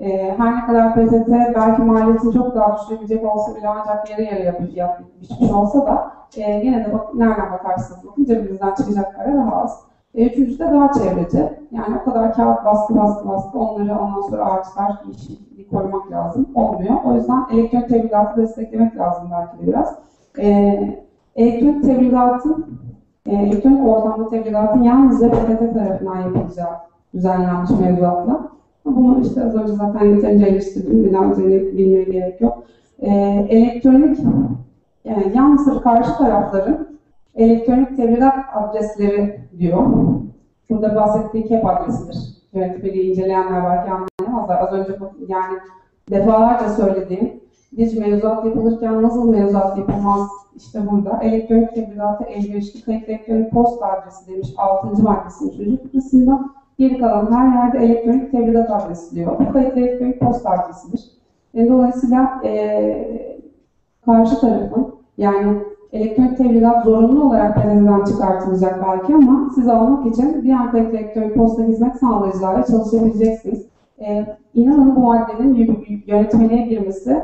E, her ne kadar PTT belki maliyetini çok daha düşürebilecek olsa bile ancak yarı yarıya biçmiş olsa da e, gene de bak, nereden bakarsanız bakın cebimizden çıkacak para daha az. E, üçüncüsü de daha çevreci. Yani o kadar kağıt baskı baskı baskı onları ondan sonra ağaçlar yeşilliği korumak lazım. Olmuyor. O yüzden elektronik tebligatı desteklemek lazım belki de biraz. E, elektronik tebligatın e, elektronik ortamda tebligatın yalnızca PTT tarafından yapılacağı düzenlenmiş mevzuatla. Bunu işte az önce zaten yeterince eleştirdim. Bir daha bilmeye gerek yok. Ee, elektronik, yani yalnızca karşı tarafların elektronik tebligat adresleri diyor. Burada bahsettiği KEP adresidir. Yönetmeliği inceleyenler belki anlayamazlar. Az önce yani defalarca söylediğim bir mevzuat yapılırken nasıl mevzuat yapılmaz işte burada. Elektronik tebligatı elverişli kayıt elektronik posta adresi demiş 6. maddesinin 3. kısmında. Geri kalan her yerde elektronik tebligat adresi diyor. Bu kayıtlı elektronik posta adresidir. E, dolayısıyla e, karşı tarafın yani elektronik tebligat zorunlu olarak PTT'den çıkartılacak belki ama siz almak için diğer kayıtlı elektronik posta hizmet sağlayıcılarla çalışabileceksiniz. E, inanın bu maddenin yönetmeliğe girmesi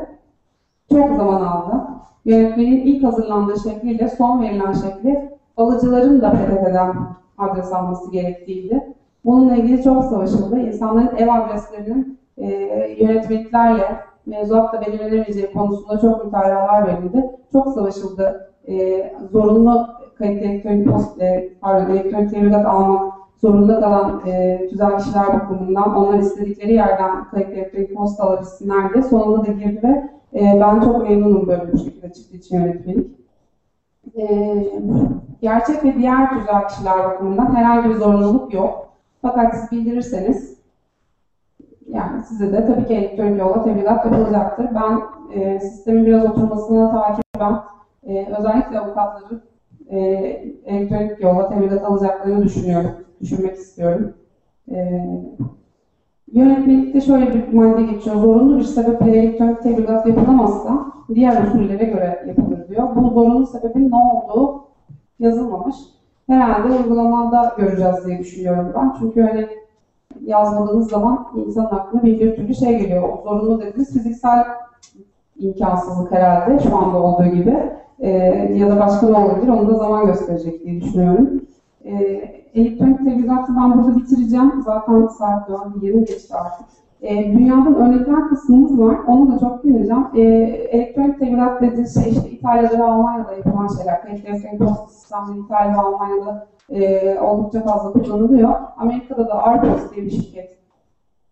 çok zaman aldı. Yönetmeliğin ilk hazırlandığı şekliyle son verilen şekli alıcıların da PTT'den adres alması gerektiğiydi. Bununla ilgili çok savaşıldı. İnsanların ev adreslerinin e, yönetmeliklerle mevzuatla belirlenemeyeceği konusunda çok mütalalar verildi. Çok savaşıldı. E, zorunlu kayıt elektronik post, e, pardon, elektronik tebligat almak zorunda kalan e, tüzel kişiler bakımından onlar istedikleri yerden kayıt elektronik posta alabilsinler diye sonunda da girdi ve e, ben çok memnunum böyle bir şekilde çıktığı için yönetmelik. E, gerçek ve diğer tüzel kişiler bakımından herhangi bir zorunluluk yok. Fakat siz bildirirseniz yani size de tabii ki elektronik yolla tebligat yapılacaktır. Ben e, sistemin biraz oturmasına takiben e, özellikle avukatları e, elektronik yolla tebligat alacaklarını düşünüyorum. Düşünmek istiyorum. E, yönetmelikte şöyle bir madde geçiyor. Zorunlu bir sebeple elektronik tebligat yapılamazsa diğer usullere göre yapılır diyor. Bu zorunlu sebebin ne olduğu yazılmamış herhalde uygulamada göreceğiz diye düşünüyorum ben. Çünkü hani yazmadığınız zaman insan aklına bir, bir türlü şey geliyor. O zorunlu dediğiniz fiziksel imkansızlık herhalde şu anda olduğu gibi. Ee, ya da başka ne olabilir onu da zaman gösterecek diye düşünüyorum. Ee, elektronik tebligatı ben burada bitireceğim. Zaten saat 20 geçti artık. E, dünyadan örnekler kısmımız var. Onu da çok bilmeyeceğim. E, elektronik tebligat dediğiniz şey işte İtalya'da ve Almanya'da yapılan şeyler. Elektronik posta sistemleri İtalya ve Almanya'da e, oldukça fazla kullanılıyor. Amerika'da da Argos diye bir şirket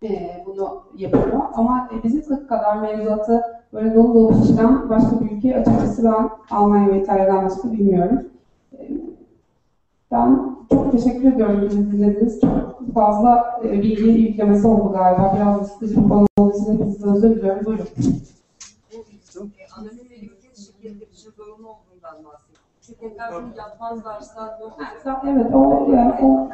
e, bunu yapıyor. Ama e, bizim tık kadar mevzuatı böyle dolu dolu işlem başka bir ülke açıkçası ben Almanya ve İtalya'dan başka bilmiyorum. E, Ben çok teşekkür ediyorum bizi dinlediniz. Çok fazla e, bilgi yüklemesi oldu galiba. Biraz da sıkıcı bir konu olduğu için hepinize özür diliyorum. Buyurun. Anonim ve likiz şirketler için zorunlu olduğundan bahsediyor. Şirketler bunu yapmazlarsa. Evet, o, yani o,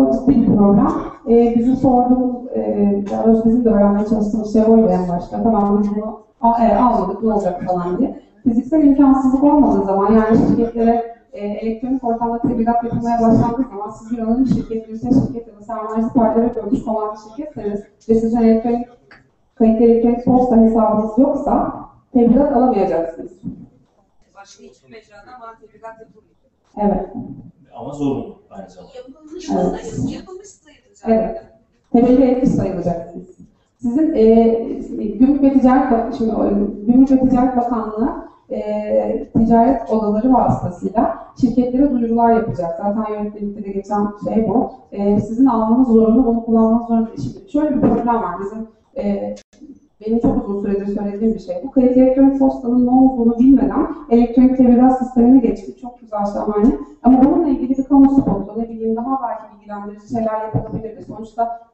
o ciddi bir problem. Ee, bizim sorduğumuz, e, daha bizim de öğrenmeye çalıştığımız şey oydu en başta. Tamam biz bunu a, e, almadık, ne olacak falan diye. Fiziksel imkansızlık olmadığı zaman, yani şirketlere e, elektronik ortamda tebligat yapılmaya başlandığı zaman siz bir anonim şirket, ülke şirket ya da sermayesi paylara bölmüş olan bir şirketseniz ve sizin elektronik kayıtlı elektronik posta hesabınız yoksa tebligat alamayacaksınız. Başka hiçbir mecradan bana tebligat yapılmıyor. Evet. Ama zorunlu aynı zamanda. Yapılmış Evet. yapılmış sayılacak. Evet. Temelli etmiş sayılacaksınız. Sizin e, Gümrük ve Ticaret Bak- şimdi, o, Gümrük ve Ticaret Bakanlığı e, ticaret odaları vasıtasıyla şirketlere duyurular yapacak. Zaten yönetmelikte de geçen şey bu. E, sizin almanız zorunlu, bunu kullanmanız zorunlu. Şimdi şöyle bir problem var. Bizim e, benim çok uzun süredir söylediğim bir şey. Bu kayıt elektronik postanın ne olduğunu bilmeden elektronik tebligat sistemine geçtik. Çok güzel şahane. Ama bununla ilgili bir kamu spotu, ne bileyim daha belki bilgilendirici şeyler yapılabilirdi. Sonuçta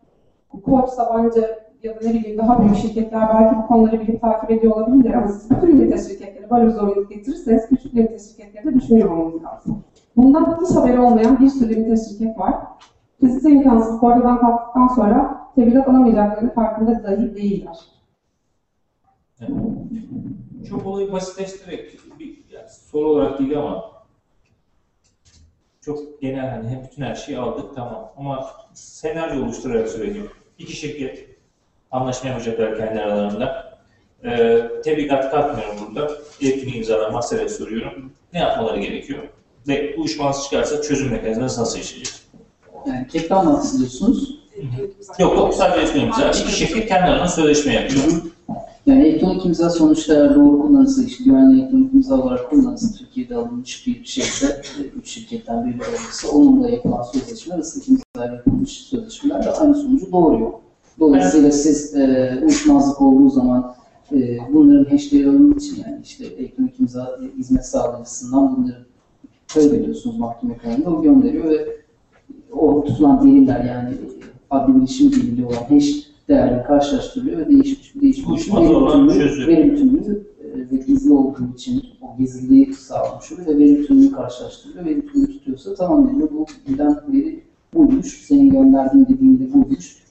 Koç, Sabancı ya da ne bileyim daha büyük şirketler belki bu konuları bilip takip ediyor olabilirler ama siz bütün limite şirketleri böyle bir zorunluluk getirirseniz küçük limite şirketleri de düşünüyor olmanız lazım. Bundan hiç haberi olmayan bir sürü limite şirket var. Fiziksel imkansızlık ortadan kalktıktan sonra tebligat alamayacaklarının farkında dahi değiller. Çok olayı basitleştirerek bir yani soru olarak değil ama çok genel hani hem bütün her şeyi aldık tamam ama senaryo oluşturarak söyleyeyim. İki şirket anlaşma yapacaklar kendi aralarında. Ee, tebligat katmıyorum burada. Elektronik imzadan masaya soruyorum. Ne yapmaları gerekiyor? Ve uyuşmazlık çıkarsa çözüm mekanizması nasıl işleyecek? Yani kekten bahsediyorsunuz. Yok yok sadece elektronik imza. İki şirket kendi aralarında sözleşme yapıyor. Yani elektronik imza sonuçta doğru kullanılırsa, işte güvenli elektronik imza olarak kullanılırsa, Türkiye'de alınmış bir şeyse, e, üç şirketten biri alınırsa, onunla yapılan sözleşmeler, ıslık imzayla yapılmış sözleşmeler de aynı sonucu doğuruyor. Dolayısıyla siz e, uyuşmazlık olduğu zaman e, bunların hashleri için yani işte elektronik imza e, hizmet sağlayıcısından bunları kaydediyorsunuz mahkeme kanalında, o gönderiyor ve o tutulan deliller yani adli bilişim delili olan hash değerle karşılaştırılıyor ve değişmiş değişmiş olan çözüm. veri bütünlüğü e, ve gizli olduğu için o gizliliği sağlamış oluyor ve veri bütünlüğü karşılaştırılıyor. Veri bütünlüğü tutuyorsa tamam deniyor bu giden veri buymuş, senin gönderdiğin dediğin de buymuş.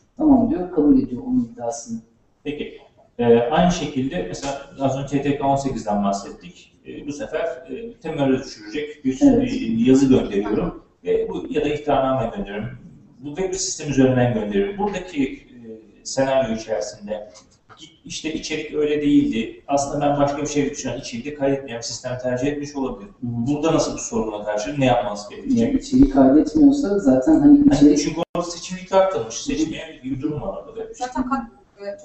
Kabul ediyor onun iddiasını. Peki. Ee, aynı şekilde mesela az önce TTK 18'den bahsettik. Ee, bu sefer e, temerrüt düşürecek bir Evet. e, yazı gönderiyorum. Ve bu ya da ihtarname gönderiyorum. Bu web bir sistem üzerinden gönderiyorum. Buradaki e, senaryo içerisinde işte içerik öyle değildi. Aslında ben başka bir şey düşünen içeriği de kaydetmeyen sistem tercih etmiş olabilir. Burada nasıl bir sorunla karşı ne yapması gerekecek? Yani içeriği kaydetmiyorsa zaten hani Hani içerik çünkü orada seçimlik arttırmış. Seçmeye bir durum var orada. Zaten e.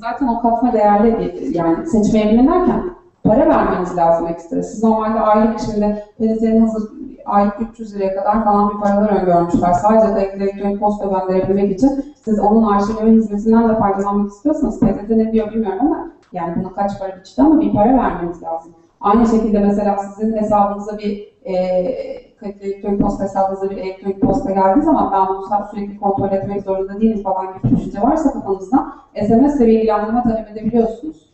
Zaten o katma değerli bir- yani seçmeyebilin derken para vermeniz lazım ekstra. Siz normalde aylık şimdi PTT'nin hazır aylık 300 liraya kadar falan bir paralar öngörmüşler. Sadece kayıtlı elektronik posta gönderebilmek için siz onun arşivleme hizmetinden de faydalanmak istiyorsanız PTT ne diyor bilmiyorum ama yani buna kaç para biçti ama bir para vermeniz lazım. Aynı şekilde mesela sizin hesabınıza bir e, kayıtlı elektronik posta hesabınıza bir elektronik posta geldiği zaman ben bunu sürekli kontrol etmek zorunda değilim falan gibi bir düşünce varsa kafanızda SMS ile bilgilendirme talep edebiliyorsunuz.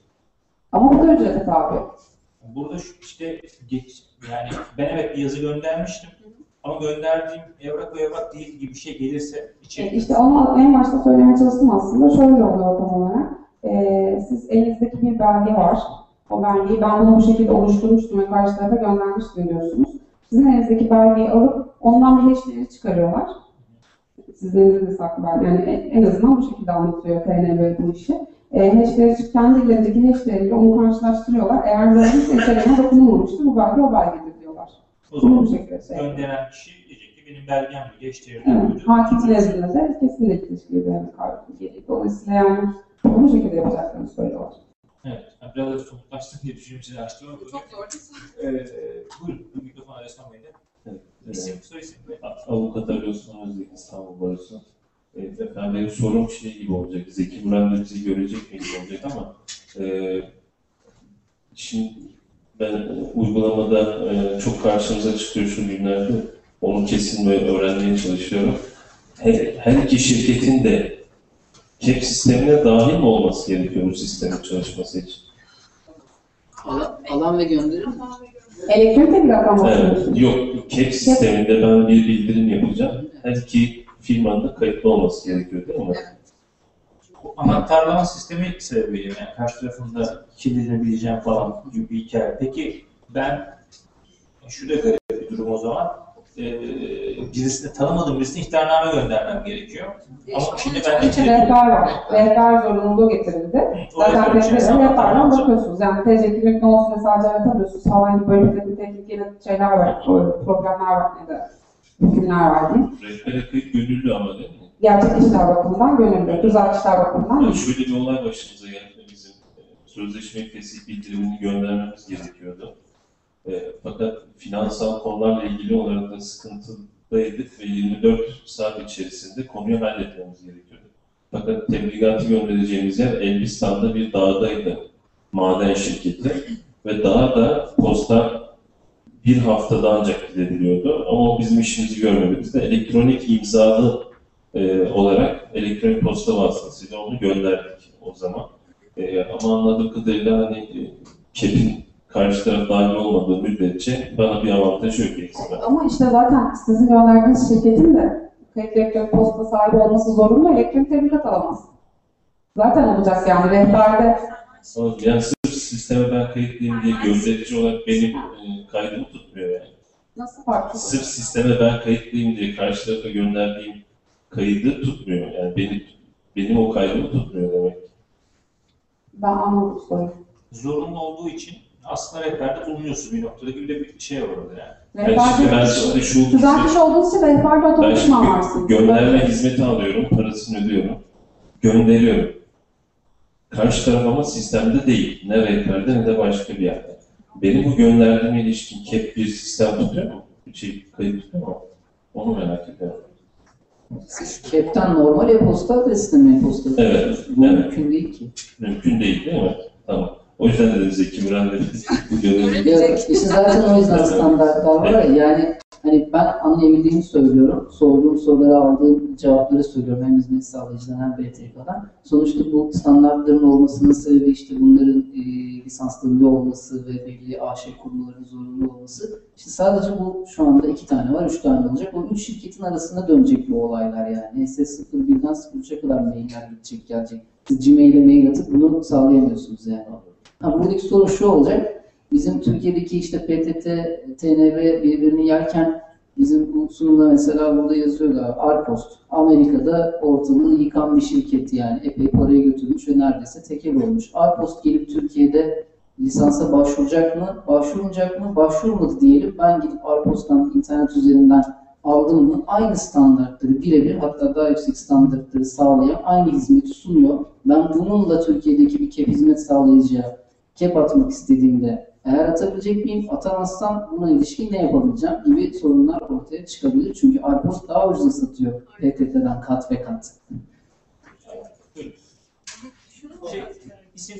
Ama bu da ücrete tabi. Burada şu işte geç, yani ben evet bir yazı göndermiştim ama gönderdiğim evrak o evrak değil gibi bir şey gelirse E, içerik. İşte onu en başta söylemeye çalıştım aslında. Şöyle oluyor tam olarak. E, siz elinizdeki bir belge var. O belgeyi ben bunu bu şekilde oluşturmuştum ve karşı tarafa göndermiştim diyorsunuz. Sizin elinizdeki belgeyi alıp ondan bir çıkarıyorlar. Sizin elinizde saklı belge. Yani en azından bu şekilde anlatıyor TNB bu işi. E, hashleri, kendi ellerindeki hashleriyle onu karşılaştırıyorlar. Eğer doğruysa içeriğine dokunulmamıştır. Bu belge o belgedir diyorlar. O zaman bu şekilde şey. gönderen kişi diyecek ki benim belgem bu geçti. Evet, hakim nezdinde de kesinlikle ilişkili bir kartı gereği. Dolayısıyla yani bu şekilde yapacaklarını söylüyorlar. Evet. Yani biraz da somutlaştım diye düşünüp size açtım. Çok doğru. Ee, buyurun. Mikrofon Alessan Bey'de. İsim, soy isim ve Avukat Ali Osman Özbek İstanbul Barosu. E, efendim benim sorum şey gibi olacak. Zeki Müren de bizi görecek mi gibi olacak ama e, şimdi ben uygulamada e, çok karşımıza çıkıyor şu günlerde. Onu kesin ve öğrenmeye çalışıyorum. Her, her iki şirketin de CAP sistemine dahil mi olması gerekiyor bu sistemin çalışması için? Alan, alan ve gönderim. Elektronik tebligattan Evet, bahsediyorsunuz. yok, CAP sisteminde ben bir bildirim yapacağım. Her iki firmanın da kayıtlı olması gerekiyor değil mi? Anahtarlama sistemi sebebiyle yani karşı tarafında kilitlenebileceğim falan gibi bir hikaye. Peki ben şu da garip bir durum o zaman. Ee, birisini tanımadığım birisine ihtarname göndermem gerekiyor. Ama şimdi ben İçin rehber var. Rehber zorunluluğu getirildi. Zaten rehberin rehberden bakıyorsunuz. Yani TC kimlik ne olsun sadece aratabiliyorsunuz falan gibi böyle bir teknik yeni şeyler var. Problemler var ya da hükümler var diyeyim. Rehbere kayıt gönüllü ama değil mi? Gerçek işler bakımından gönüllü, düzeltişler bakımından Yani şöyle bir olay başımıza geldi. Bizim e, sözleşme fesih bildirimini göndermemiz gerekiyordu. E, fakat finansal konularla ilgili olarak da sıkıntıdaydık ve 24 saat içerisinde konuyu halletmemiz gerekiyordu. Fakat tebligatı göndereceğimiz yer Elbistan'da bir dağdaydı. Maden şirketi. Ve dağa da posta bir haftada ancak gidebiliyordu. Ama bizim işimizi görmedi. Biz de elektronik imzalı e, olarak elektronik posta vasıtasıyla onu gönderdik o zaman. E, ama anladığım kadarıyla hani e, KEP'in karşı taraf dahil olmadığı müddetçe bana bir avantaj yok ekstra. Ama işte zaten sizin gönderdiğiniz şirketin de kayıt elektronik posta sahibi olması zorunlu elektronik tebligat alamaz. Zaten olacak yani rehberde Yani sırf sisteme ben kayıtlıyım diye gönderici olarak benim e, kaydımı tutmuyor yani. nasıl farklı? Sırf sisteme ben kayıtlıyım diye karşı tarafa gönderdiğim kaydı tutmuyor. Yani benim, benim o kaydımı tutmuyor demek. Ben anladım soruyu. zorunlu olduğu için aslında rehberde bulunuyorsunuz bir noktada gibi de bir şey var orada yani. Şimdi ben Rehberde size şu düzeltmiş olduğunuz için rehberde şimdi varsınız. gönderme hizmeti alıyorum, parasını ödüyorum, gönderiyorum. Karşı taraf ama sistemde değil. Ne rehberde ne de başka bir yerde. Benim bu gönderdiğime ilişkin CAP bir sistem tutuyor mu? Bir şey kayıt tutuyor mu? Onu merak ediyorum. Siz Cap'ten normal e-posta adresine mi e-posta Evet, Bu evet. mümkün değil ki. Mümkün değil değil mi? Tamam. Dedim Zeki Müren Ya işte zaten o yüzden standartlar var ya yani hani ben anlayabildiğimi söylüyorum. Sorduğum sorulara aldığım cevapları söylüyorum hem hizmet sağlayıcıdan hem BTK'dan. Sonuçta bu standartların olmasının sebebi işte bunların e, lisanslanıyor olması ve belli AŞ kurumlarının zorunlu olması. İşte sadece bu şu anda iki tane var, üç tane olacak. O üç şirketin arasında dönecek bu olaylar yani. SS01'den 03'e kadar mailler gidecek gelecek. Siz Gmail'e mail atıp bunu sağlayamıyorsunuz yani. Ha, buradaki sorun şu olacak. Bizim Türkiye'deki işte PTT, TNB birbirini yerken bizim bu sunumda mesela burada yazıyor da Arpost. Amerika'da ortalığı yıkan bir şirket yani epey parayı götürmüş ve neredeyse tekel olmuş. Arpost gelip Türkiye'de lisansa başvuracak mı? Başvurmayacak mı? Başvurmadı diyelim. Ben gidip Arpost'tan internet üzerinden aldım mı? Aynı standartları birebir hatta daha yüksek standartları sağlayan aynı hizmeti sunuyor. Ben bununla Türkiye'deki bir kep hizmet sağlayıcıya kep atmak istediğimde eğer atabilecek miyim, atamazsam buna ilişkin ne yapabileceğim gibi sorunlar ortaya çıkabilir. Çünkü Arpos daha ucuza satıyor PTT'den kat ve kat. Şey, isim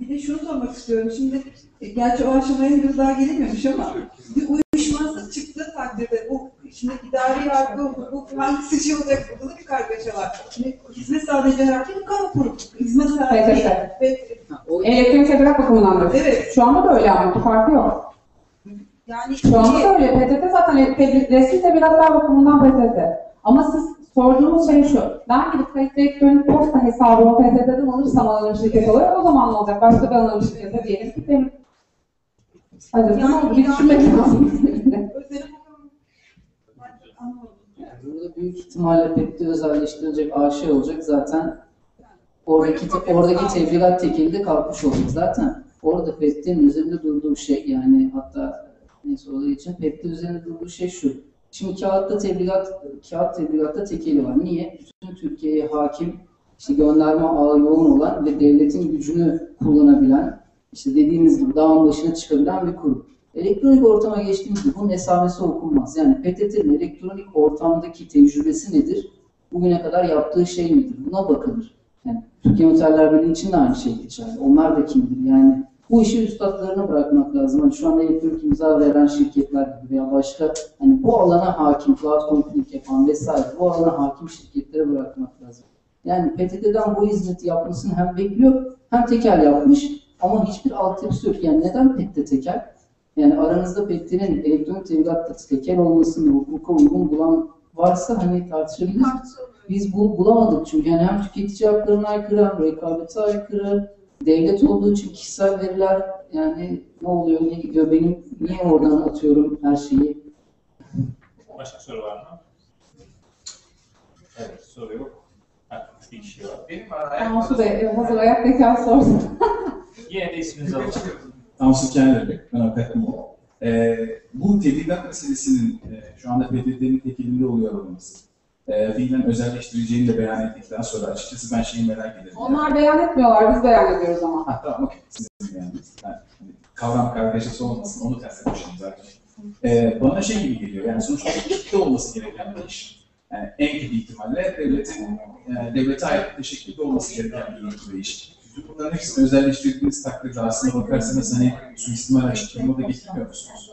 bir de şunu sormak istiyorum. Şimdi e, gerçi o aşamaya henüz daha gelinmemiş ama bir uyuşmazlık çıktığı takdirde bu şimdi idari yargı, hukuk hangisi şey olacak burada da bir kargaşa var. Şimdi hizmet sağlayıcı herhalde bir kamu kurumu. Hizmet Ha, o Elektronik tebligat bakımından da. evet Şu anda da öyle ama bir farkı yok. yani Şu anda da öyle. PTT zaten resmi tebligatlar bakımından PTT. Ama siz sorduğunuz şey şu. Ben gidip kayıtlı elektronik posta hesabımı PTT'den alırsam anonim şirket olarak o zaman ne olacak? Başka bir anonim şirkete diyelim ki benim. Hadi oldu? Bir düşünmek lazım. özel hukukum anlamadım. Burada büyük ihtimalle de özelleştirilecek AŞ olacak zaten oradaki oradaki tebligat tekeli de kalkmış olacak zaten. Orada PET'in üzerinde durduğu şey yani hatta neyse olay için PET'te üzerinde durduğu şey şu. Şimdi kağıtta tebligat, kağıt tebligatta tekeli var. Niye? Bütün Türkiye'ye hakim, işte gönderme ağı yoğun olan ve devletin gücünü kullanabilen, işte dediğimiz gibi dağın başına çıkabilen bir kurum. Elektronik ortama geçtiğimizde bunun esamesi okunmaz. Yani PTT'nin elektronik ortamdaki tecrübesi nedir? Bugüne kadar yaptığı şey nedir? Buna bakılır. Yani Türkiye Noterler Birliği için de aynı şey geçerli. Onlar da kimdir? Yani bu işi üstadlarına bırakmak lazım. Hani şu anda elektronik imza veren şirketler gibi veya başka hani bu alana hakim, cloud computing yapan vesaire bu alana hakim şirketlere bırakmak lazım. Yani PTT'den bu hizmeti yapmasını hem bekliyor hem tekel yapmış ama hiçbir altyapısı yok. Yani neden PTT tekel? Yani aranızda PTT'nin elektronik tebligatta tekel olmasını hukuka uygun bulan varsa hani tartışabiliriz. Biz bu bulamadık çünkü yani hem tüketici haklarına aykırı hem rekabete aykırı. Devlet olduğu için kişisel veriler yani ne oluyor ne gidiyor benim niye oradan atıyorum her şeyi. Başka soru var mı? Evet, soru yok. Ha, bir kişi var. Benim var. ayak. Bey, hazır ayaktayken sorsun. Yine de isminizi alalım. Tansu Kendirli, ben avukat değilim. Ee, bu tebligat meselesinin e, şu anda PTT'nin tek elinde oluyor olması, e, fiilen özelleştireceğini de beyan ettikten sonra açıkçası ben şeyi merak ederim. Onlar beyan etmiyorlar, biz beyan ediyoruz ama. Ha tamam okey. Sizin yani. Ben, hani, kavram kargaşası olmasın onu ters etmişim zaten. Ee, bana şey gibi geliyor yani sonuçta kitle olması gereken bir iş. Yani en kötü ihtimalle devletin, e, devlete ait bir teşekkülde olması gereken bir iş. Bunların hepsini özelleştirdiğiniz takdirde aslında bakarsanız hani suistimal açıklama da getirmiyor musunuz?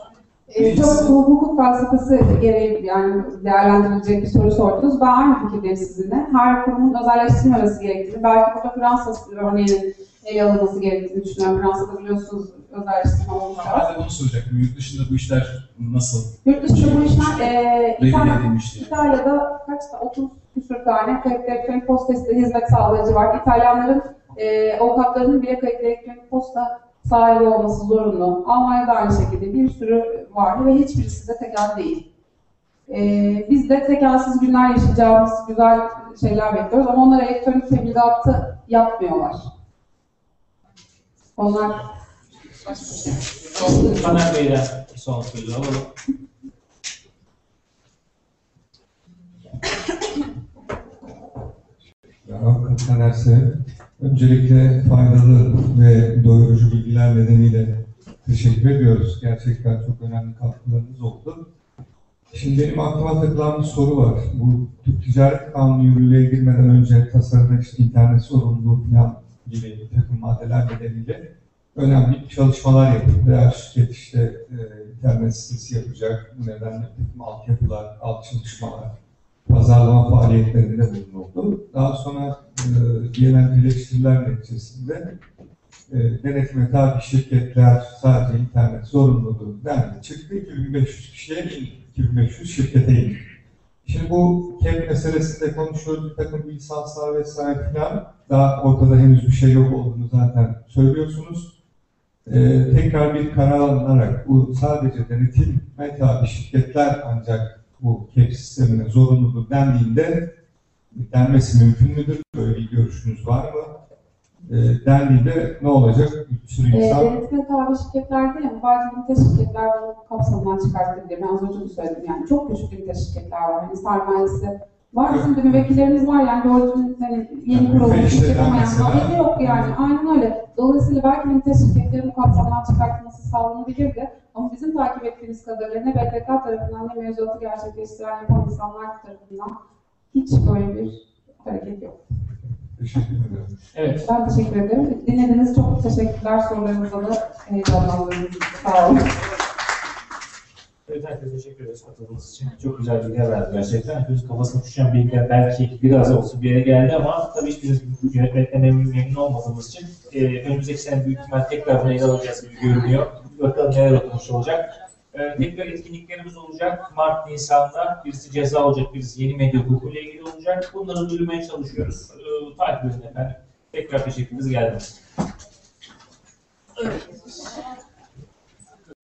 E, çok hukuk felsefesi gereği yani değerlendirilecek bir soru sordunuz. Ben aynı fikirdeyim sizinle. Her kurumun özelleştirilmemesi gerektiğini, belki burada Fransa örneğinin ele alınması gerektiğini düşünüyorum. Fransa'da biliyorsunuz özelleştirme olmuş. Ben de bunu soracaktım. Yurt dışında bu işler nasıl Yurt dışında bu işler e, İtalya. İtalya'da kaçta 30 küsur tane kayıtlı posta sitesi hizmet sağlayıcı var. İtalyanların e, avukatlarının bile kayıtlı elektronik posta sahibi olması zorunlu. Almanya'da aynı şekilde bir sürü var ve hiçbirisi de tekel değil. E, biz de tekelsiz günler yaşayacağımız güzel şeyler bekliyoruz ama onlar elektronik tebligatı yapmıyorlar. Onlar Taner Bey'den son sözü alalım. Avukat Tanerse, öncelikle faydalı ve doyurucu bilgiler nedeniyle teşekkür ediyoruz. Gerçekten çok önemli katkılarınız oldu. Şimdi benim aklıma takılan bir soru var. Bu Türk Ticaret Kanunu yürürlüğe girmeden önce tasarıda işte internet sorumluluğu falan gibi bir takım maddeler nedeniyle önemli çalışmalar yapıldı. Veya şirket işte e, internet sitesi yapacak, bu nedenle bir takım altyapılar, alt çalışmalar, pazarlama faaliyetlerinde bulunuldu. Daha sonra e, gelen eleştiriler neticesinde e, denetime tabi şirketler sadece internet zorunluluğu dendi. Çıktı 2500 kişiye indi. 2500 şirkete indi. Şimdi bu KEP meselesinde konuşuyoruz. Bir takım lisanslar vesaire filan. Daha ortada henüz bir şey yok olduğunu zaten söylüyorsunuz. E, tekrar bir karar alınarak bu sadece denetime tabi şirketler ancak bu KEP sistemine zorunludur dendiğinde denmesi mümkün müdür? Böyle bir görüşünüz var mı? E, dendiğinde ne olacak? Bir sürü E, insan denetime tabi şirketler değil ama belki limite şirketler bunu kapsamından çıkartabilir. Ben az önce de söyledim yani çok küçük limite şirketler var. Hani sermayesi var. Bizim de müvekkillerimiz var yani doğru düzgün hani yeni Yani kurulmuş mesela- haberi yok yani. Aynen öyle. Dolayısıyla belki limite şirketlerin bu kapsamdan çıkartılması sağlanabilirdi. Ama bizim takip ettiğimiz kadarıyla ne BTK tarafından ne mevzuatı gerçekleştiren yapan insanlar tarafından hiç böyle bir hareket yok. teşekkür ederim. Evet. Ben teşekkür ederim. Dinlediğiniz çok teşekkürler. Sorularınıza da heyecanlandığınız için sağ olun. Evet, herkese teşekkür ederiz katıldığınız için. Çok güzel bilgiler verdi gerçekten. Hepimizin kafasına düşen bilgiler belki biraz olsun bir yere geldi ama tabii hiçbirimiz bu yönetmekten memnun, memnun olmadığımız için e, önümüzdeki sene büyük ihtimal tekrar bunu ele alacağız gibi görünüyor. Bakalım neler oturmuş olacak. Ee, tekrar etkinliklerimiz olacak. Mart, Nisan'da birisi ceza olacak, birisi yeni medya hukukuyla ilgili olacak. Bunları duyurmaya çalışıyoruz. E, takip edin efendim. Tekrar teşekkürümüz geldi. Evet.